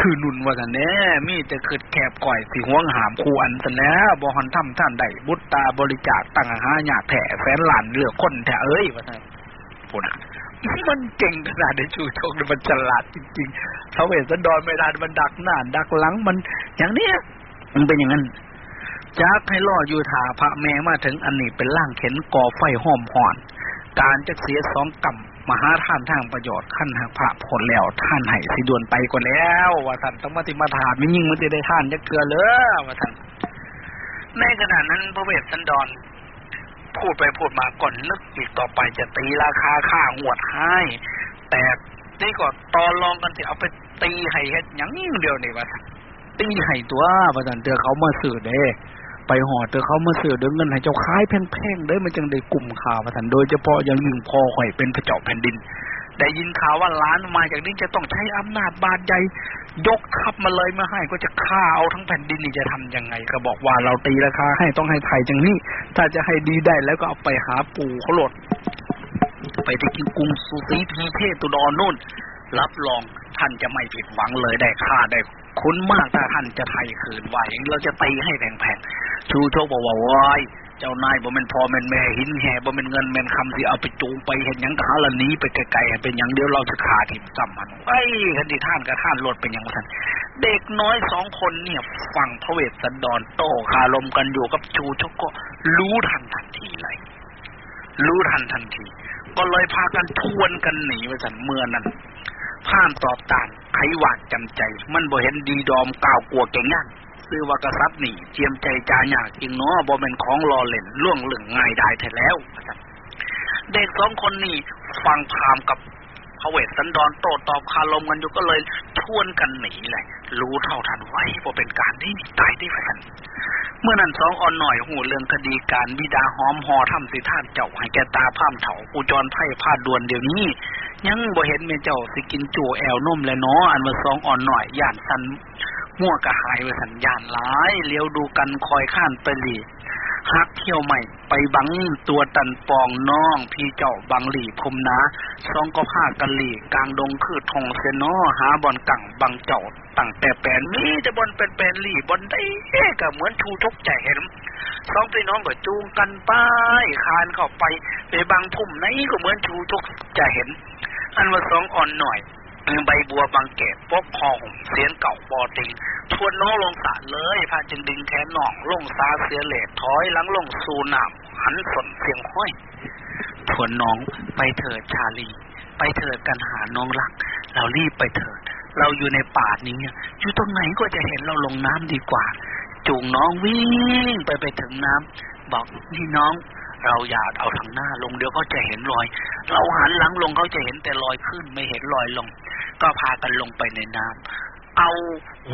คือนุนว่าสันแน่มีแต่คืดแคบก่อยสิห่วงหามคูอันสนแล้วบ่หันทำท่านใดบุตตาบริจาคตั้งหาหยาแผ่แฟนหลานเลือกคนแท้เอ้ยว่า สันพูดมันเก่งขนาดในชูชกมันฉลาดจริงๆเขาเห็นสันดอนไม่ได้มันดักหน้าดักหลังมัน อย่างเนี้ยมันเป็นอย่างนั้นจักให้ล่ออยู่ถาพระแม่มาถึงอันนี้เป็นร่างเข็นก่อไฟห้อมห่อน การจะเสียสองกรรมมหาท่านทางประโยชน์ขั้นหักพระผลแล้วท่านให้สิดวนไปกว่าแล้ว ว่าท่านต้องมาติมาถามไม่ยิ่งมันจะได้ท่านจะเกลือเลยว่าท่านในขณะนั้นพระเวสสันดร พูดไปพูดมาก่อนนึกอีกต่อไปจะตีราคาค่าหวดให้ แต่นี่ก็ตอนลองกันสิเอาไปตีให้เฮ็ดย่างเดียวนี่วะตีให้ตัวว่าสันเตือเขามาสื่อเด้ไปห่อเตือเขามาสื่อเดินเงินให้เจ้าค้ายแพงๆเด้มันจึงได้กลุ่มข่าวว่าสันโดยเฉพาะยังยิ่งพอข่อยเป็นพระเจ้าแผ่นดิน ได้ยินข่าวว่าล้านมาจากนี้จะต้องใช้อำนาจบาดใหญ่ยกทัพมาเลยมาให้ก็จะฆ่าเอาทั้งแผ่นดินนี่จะทํำยังไง ก็บอกว่าเราตีราคาให้ต้องให้ไทยจังนี้ ถ้าจะให้ดีได้แล้วก็เอาไปหาปู่เขาหลด ไปที่กินกรุงสุสีพีเทตุดอนนู่น รับรองท่านจะไม่ผิดหวังเลยได้ค่าได้คุ้นมากถ้าท่านจะไทยคืนไหวเราจะตีให้แพงๆชูโชคบอกว่าว้าย เจ้านายบ่เป็นพอเป็นแม่หินแห่บ่เป็นเงินเป็นคำสิเอาไปจูงไปเห็นยังขาละนี้ไปไกลๆเป็นอย่างเดียวเราจะขาถิ่มซ้ำมันไอ้คันที่ท่านกับท่านหลดเป็นอย่างนั้นเด็กน้อยสองคนเนี่ย ฟังพระเวสสันดรโต้คารมกันอยู่กับชูชกก็รู้ทันทันทีเลย รู้ทันทันที ก็เลยพากันทวนกันหนีไปสันเมื่อนั้นผ่านตอบตานไขวานจำใจ มันบ่เห็นดีดอมก้าวกลัวเก่งงั้น ซื้อวากษัตริย์นี่เจียมใจจาหยากจริงเนาะบ่เป็นของรอเล่นล่วงหลึงง่ายได้แท้แล้ว เด็กสองคนนี่ฟังพามกับพระเวสสันดรโต้ตอบคารมกันอยู่ก็เลยชวนกันหนีเลยรู้เท่าทันไว้ว่าเป็นการที่ตายที่แฟนเมื่อนั้นสองอ่อนหน่อยหูเรื่องคดีการบิดาหอมหอทำสิท่านเจ้าให้แกตาพามเถากูจรไพ่พาดดวนเดี๋ยวนี้ ยังบ่เห็นแม่เจ้าสิกินจูแอวนุ่มและเนาะอันว่าสองอ่อนหน่อยย่านสัน มั่วกะหายไว้สัญญาณหลายเลี้ยวดูกันคอยข้านไปหลีฮักเที่ยวใหม่ ไปบังตัวตันปองน้อง พี่เจ้าบังหลีพมนะซองก็ผ้ากันหลีกลางดงคือทองเสนอหาบอนกังบังเจ้าตั้งแต่แปนมีแต่บอนเป็นแปนหลีบอนได้ก็เหมือนชูทกใจเห็นสองพี่น้องก็จูงกันไปคานเข้าไปไปบางพุ่มไหนก็เหมือนชูทกจะเห็น อันว่าสองอ่อนหน่อย ใบบัวบางเกตปกคอห่มเสียงเก่าบอติง ทวนน้องลงสาเลยพาจึงดึงแขนน่องลงซาเสียเหลดถอยหลังลงสูน้ำหันสนเสียงห้อย ทวนน้องไปเถิดชาลี ไปเถิดกันหาน้องรัก เรารีบไปเถิด เราอยู่ในป่านี้ อยู่ตรงไหนก็จะเห็นเราลงน้ำดีกว่า จูงน้องวิ่งไปไปถึงน้ำบอกนี่น้อง เราอย่าเอาทางหน้าลงเดี๋ยวเขาจะเห็นรอย เราหันหลังลงเขาจะเห็นแต่รอยขึ้นไม่เห็นรอยลง ก็พากันลงไปในน้ำเอา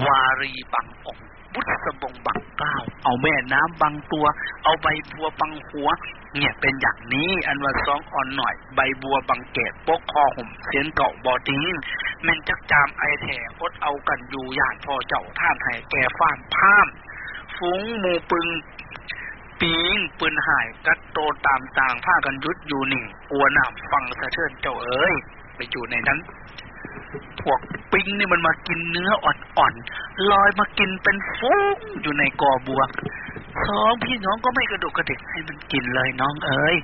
วารีบังองบุษบงบังก้าวเอาแม่น้ำบังตัว เอาใบบัวบังหัว เนี่ยเป็นอย่างนี้อันว่าสองอ่อนหน่อย ใบบัวบังเกตปกคอห่มเสียนเก่าบอดีนมันจักจามไอแถอดเอากันอยู่ย่านพอเจ้าท่านให้แก่ฟ้ามพามฝูงหมูปึง ปีนปืนหายกัดโตตามต่างผ้ากันยุดอยู่หนึ่งกลัวหนามฟังสะเทือนเจ้าเอ๋ยไปอยู่ในนั้น พวกปิงนี่มันมากินเนื้ออ่อนๆลอยมากินเป็นฟุ้งอยู่ในกอบัวสองพี่น้องก็ไม่กระดุกกระดิกให้มันกินเลยน้องเอ๋ย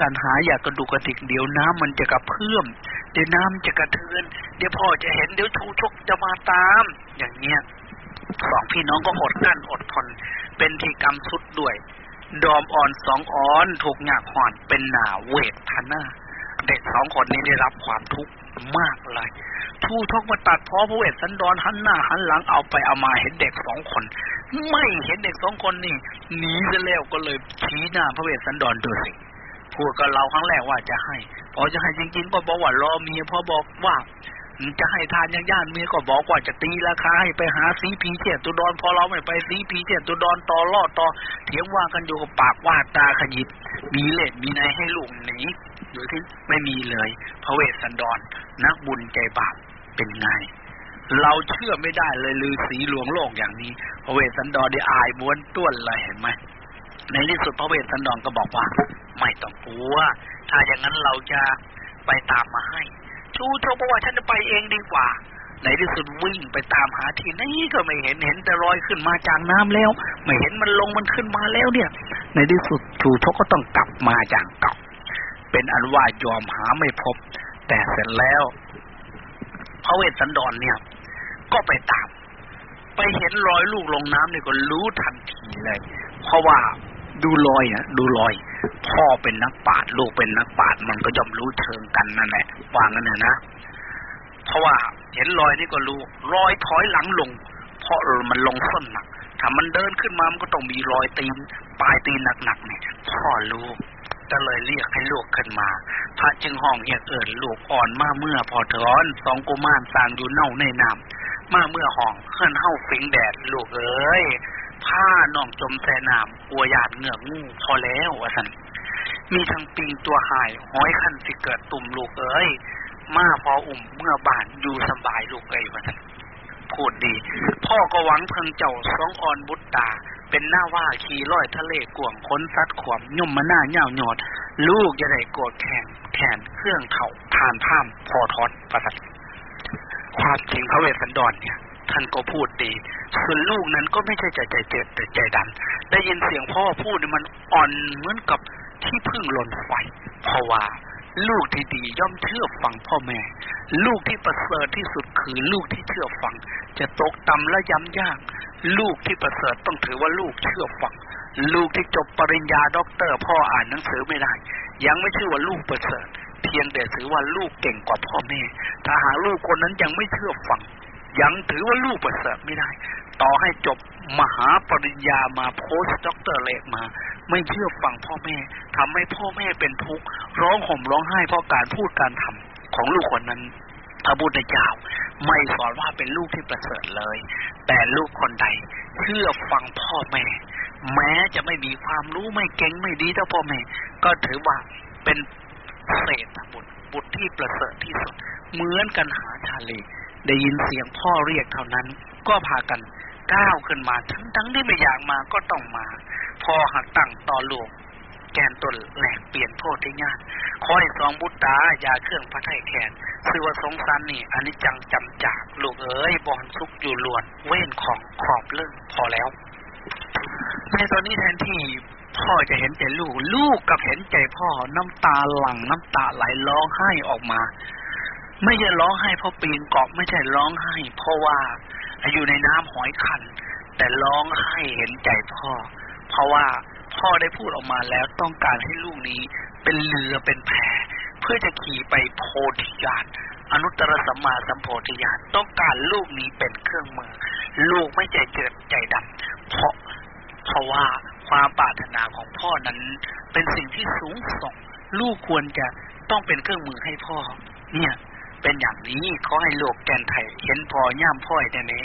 การหาอยากกระดุกกระดิกเดี๋ยวน้ำมันจะกระเพื่อมเดี๋ยวน้ำจะกระเทือน เดี๋ยวพ่อจะเห็นเดี๋ยวชูชกจะมาตาม อย่างเงี้ยสองพี่น้องก็อดกั้นอดทนเป็นทีกรรมสุดด้วย ดอมอ่อนสองอ่อนถูกหยากห่อนเป็นหนาเวทนาเด็กสองคนนี้ได้รับความทุกข์มากเลยชูชกมาตัดพ้อพระเวสสันดรหันหน้าหันหลังเอาไปเอามาเห็นเด็กสองคน ไม่เห็นเด็กสองคนนี่หนีซะแล้วก็เลยชี้หน้าพระเวสสันดรดูสิพูดกับเราครั้งแรกว่าจะให้ พอจะให้จริงๆก็บอกว่ารอเมียพอบอกว่า จะให้ทานยังย่านเมียก็บอกว่าจะตีราคาให้ไปหาสีพีเทียตุดอนพอเราไม่ไปสีพีเทียตุดอนต่อล่อต่อเถียงว่ากันอยู่กับปากว่าตาขยิบมีเลศมีนัยให้ลูกหนีอยู่ที่ไม่มีเลย พระเวสสันดรนักบุญใจบาปเป็นไง เราเชื่อไม่ได้เลยลือสีหลวงโลกอย่างนี้ พระเวสสันดรได้อายม้วนต้วนเลยเห็นไหมในที่สุดพระเวสสันดรก็บอกว่า ไม่ต้องกลัว ถ้าอย่างนั้นเราจะไปตามมาให้ ชูชกบอกว่าฉันจะไปเองดีกว่าในที่สุดวิ่งไปตามหาที่ไหนก็ไม่เห็นเห็นแต่รอยขึ้นมาจากน้ำแล้ว ไม่เห็นมันลงมันขึ้นมาแล้วเนี่ย ในที่สุดชูโชก็ต้องกลับมาอย่างเก่าเป็นอันว่ายอมหาไม่พบ แต่เสร็จแล้ว พระเวสสันดรเนี่ย ก็ไปตาม ไปเห็นรอยลูกลงน้ำเนี่ยก็รู้ทันทีเลย เพราะว่า ดูรอยอะดูรอย พ่อเป็นนักปราชญ์ลูกเป็นนักปราชญ์มันก็ย่อมรู้เชิงกันนั่นแหละว่างั้นนะนะเพราะว่าเห็นรอยนี่ก็รู้รอยถอยหลังลง เพราะมันลงส้นหนักถ้ามันเดินขึ้นมามันก็ต้องมีรอยตีนปลายตีนหนักๆเนี่ยพ่อรู้ก็เลยเรียกให้ลูกขึ้นมา พระจึงห้องเอียเอิญลูกอ่อนมาเมื่อพอถอนสองกุมารสางอยู่เน่าในน้ำมาเมื่อห้องเคลื่อนเฮ้าฟิงแดดลูกเอ้ย ผ้าน่องจมแสน้ำกลัวหยาดเหงือกงูพอแล้ววะสันมีทั้งปิงตัวหายห้อยคันสิเกิดตุ่มลูกเอ้ยมาพออุ่มเมื่อบานอยู่สบายลูกเอ้ยวะสันพูดดี พ่อก็หวังเพิงเจ้าสองอ่อนบุตตา เป็นหน้าว่าขี่ร้อยทะเลกวงค้นซัดขวมย่มมาหน้าเง่าหยอด ลูกจะได้กรธแข่งแขนเครื่องเข่าทานท่ามพอทอนประสัตความจริงพระเวสสันดรเนี่ย ท่านก็พูดดี ส่วนลูกนั้นก็ไม่ใช่ใจใจเจ็บแต่ใจดำได้ยินเสียงพ่อพูดมันอ่อนเหมือนกับที่พึ่งหล่นไฟเพราะว่าลูกที่ดีย่อมเชื่อฟังพ่อแม่ ลูกที่ประเสริฐที่สุดคือลูกที่เชื่อฟัง จะตกต่ำและย้ำยาก ลูกที่ประเสริฐต้องถือว่าลูกเชื่อฟัง ลูกที่จบปริญญาด็อกเตอร์พ่ออ่านหนังสือไม่ได้ ยังไม่ชื่อว่าลูกประเสริฐ เพียงแต่ถือว่าลูกเก่งกว่าพ่อแม่ ถ้าหาลูกคนนั้นยังไม่เชื่อฟัง ยังถือว่าลูกประเสริฐไม่ได้ ต่อให้จบมหาปริญญามา post doctorate มา ไม่เชื่อฟังพ่อแม่ทำให้พ่อแม่เป็นทุกข์ร้องห่มร้องไห้เพราะการพูดการทำของลูกคนนั้นพระพุทธเจ้าไม่สอนว่าเป็นลูกที่ประเสริฐเลย แต่ลูกคนใด เชื่อฟังพ่อแม่ แม้จะไม่มีความรู้ไม่เก่งไม่ดีเท่าพ่อแม่ ก็ถือว่าเป็นเชษฐบุตรบุตรที่ประเสริฐที่สุด เหมือนกัณหาชาลี ได้ยินเสียงพ่อเรียกเท่านั้น ก็พากันก้าวขึ้นมาทั้งทั้งที่ไม่อยากมาก็ต้องมาพ่อหักตั้งต่อลูกแกนตนแหลกเปลี่ยนโทษที่ญาติขอให้สองบุตรตายาเครื่องพระไทยแขนซื้อว่าสงสารนี่อันนี้จังจำจากลูกเอ๋ยบอนซุกอยู่ลวนเว้นของขอบเรื่องพอแล้ว ในตอนนี้แทนที่พ่อจะเห็นใจลูก ลูกกับเห็นใจพ่อน้ำตาหลั่งน้ำตาไหลร้องไห้ออกมา ไม่ใช่ร้องไห้เพราะปีนเกาะไม่ใช่ร้องไห้ เพราะว่าอยู่ในน้ำหอยคัน แต่ร้องไห้เห็นใจพ่อ เพราะว่าพ่อได้พูดออกมาแล้วต้องการให้ลูกนี้เป็นเรือเป็นแพเพื่อจะขี่ไปโพธิญาณอนุตตรสัมมาสัมโพธิญาณต้องการลูกนี้เป็นเครื่องมือ ลูกไม่ใจเจิดใจดำเพราะเพราะว่าความปรารถนาของพ่อนั้น เป็นสิ่งที่สูงส่ง ลูกควรจะต้องเป็นเครื่องมือให้พ่อ เนี่ย เป็นอย่างนี้ขอให้โลกแกนไทยเห็นพอย่ามพ่อยแต่เน่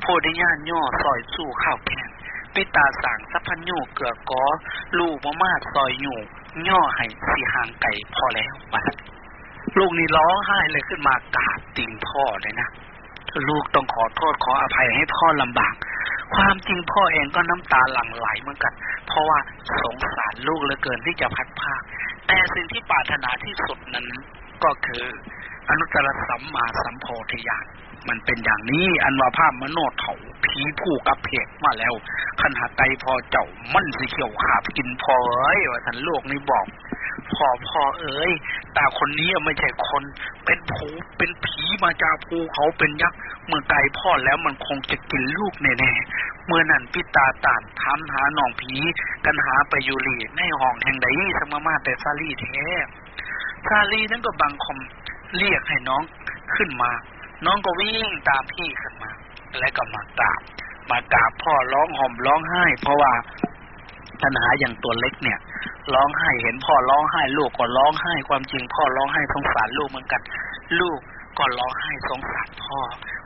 โพธิญาณย่อซอยสู้ข้าวแกนปิตาสั่งสัพพัญญูเกือกอลูกมามาซอยอยู่ย่อให้สีหางไก่พอแล้วบัดลูกนี่ร้องไห้เลยขึ้นมากราบติงพ่อเลยนะลูกต้องขอโทษขออภัยให้พ่อลำบาก ความจริงพ่อเองก็น้ำตาหลั่งไหลเหมือนกัน เพราะว่าสงสารลูกเหลือเกินที่จะพัดพาแต่สิ่งที่ปรารถนาที่สุดนั้นก็คือ อนุตตรสัมมาสัมโพธิญาณมันเป็นอย่างนี้อันว่าภาพมโนเถาผีผู้กับเพกมาแล้วขันหาไกพอเจ้ามันสิเขียวขาบกินพอเอ้ยว่าท่านโลกนี้บอกพอพอเอ้ยแต่คนนี้ไม่ใช่คน เป็นผูเป็นผีมาจากภูเขาเป็นยักษ์เมื่อไกลพ่อแล้วมันคงจะกินลูกแน่ๆเมื่อนั้นพิตาตานถามหาหนองผีกันหาไปยูรีในห้องแห่งใดสมมาแต่ซาลีแท้ซาลีนั้นก็บังคม เรียกให้น้องขึ้นมา น้องก็วิ่งตามพี่ขึ้นมา แล้วก็มากราบ มากราบพ่อร้องห่มร้องไห้ เพราะว่าปัญหาอย่างตัวเล็กเนี่ย ร้องไห้เห็นพ่อร้องไห้ ลูกก็ร้องไห้ ความจริงพ่อร้องไห้สงสารลูกเหมือนกัน ลูกก็ร้องไห้สงสารพ่อ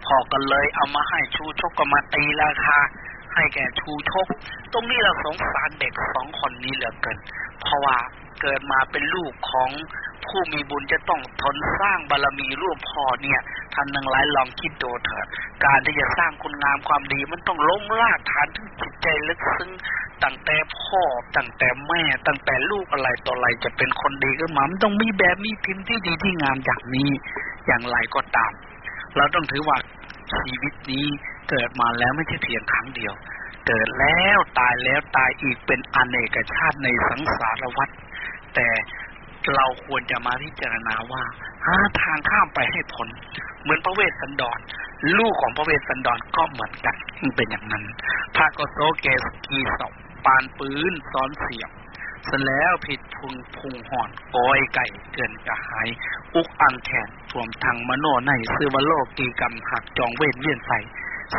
พ่อก็เลยเอามาให้ชูชกก็มาตีราคา ให้แก่ชูชก ตรงนี้เราสงสารเด็กสองคนนี้เหลือเกิน เพราะว่า เกิดมาเป็นลูกของผู้มีบุญจะต้องทนสร้างบารรมีร่วมพอเนี่ยท่านทั้งหลายลองคิดดูเถิดการที่จะสร้างคุณงามความดีมันต้องล้มรากฐานถึงจิตใจลึกซึ้งตั้งแต่พ่อตั้งแต่แม่ตั้งแต่ลูกอะไรต่ออะไรจะเป็นคนดีก็มามันต้องมีแบบมีพิมพ์ที่ดีที่งามอย่างนี้อย่างไรก็ตาม เราต้องถือว่าชีวิตนี้เกิดมาแล้วไม่ใช่เพียงครั้งเดียว เกิดแล้วตายแล้วตายอีกเป็นอเนกชาติในสังสารวัฏ แต่เราควรจะมาพิจารณาว่าหาทางข้ามไปให้พ้นเหมือนพระเวสสันดรลูกของพระเวสสันดรก็เหมือนกันเป็นอย่างนั้นพระกโซเกสกีสอบปานปืนซ้อนเสียบเสแล้วผิดพุงพุงห่อนโอยไก่เกินกระหาย อุกอังแขนท่วมทางมโนในซื้อวโลกีกรรมหักจองเวทเวียนใส่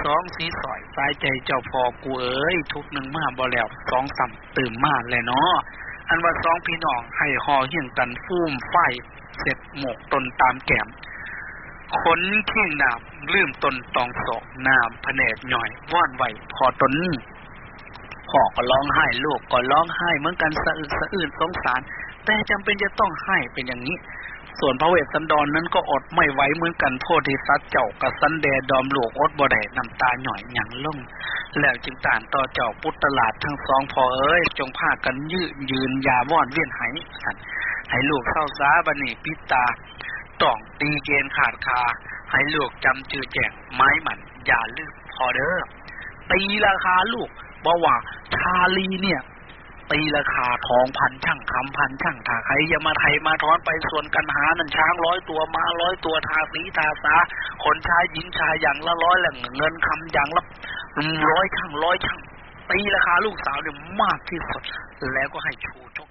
สองสีสอยสายใจเจ้าพอกูเอ้ย ทุกหนึ่งมาบ่แล้วสองสัมตื่มมาเลยเนาะ อันว่าสองพี่น้องให้หอเหี่ยงกันฟูมไฟเสร็จหมกตนตามแก้มขนขี้นามลืมตนตองโศกน้ำพเนตหน่อยว่อนไหวพอตนพ่อก็ร้องไห้ลูกก็ร้องไห้เหมือนกันสะอึกสะอื้นสงสาร แต่จำเป็นจะต้องให้เป็นอย่างนี้ ส่วนพระเวสสันดรนนั้นก็อดไม่ไหวเหมือนกันโทษที่ซัดเจ้ากับสันเดดอมหลวกอดบ่ได้น้ำตาหน่อยหยั่งล่งแล้วจึงต่านต่อเจ้าพุทธลาดทั้งสองพอเอ้ย จงพากันยืนยืนยาว่อนเวียนไหสันให้ลูกเข้าสาบันีปิตาต้องตีเกณฑ์ขาดคา ให้ลูกจำจือแจงไม้หมันอย่าลืมพอเด้อตีราคาลูกบอกว่าชาลีเนี่ย ตีราคาทองพันช่างคำพันช่างถาใครยามาไทยมาทอนไปส่วนกันหานั่นช้างร้อยตัวมาร้อยตัวทาสีทาสาคนชายหญิงชายอย่างละร้อยแหล่งเงินคำอย่างละร้อยช่างร้อยช่างตีราคาลูกสาวเนี่ยมากที่สุดแล้วก็ให้ชูชก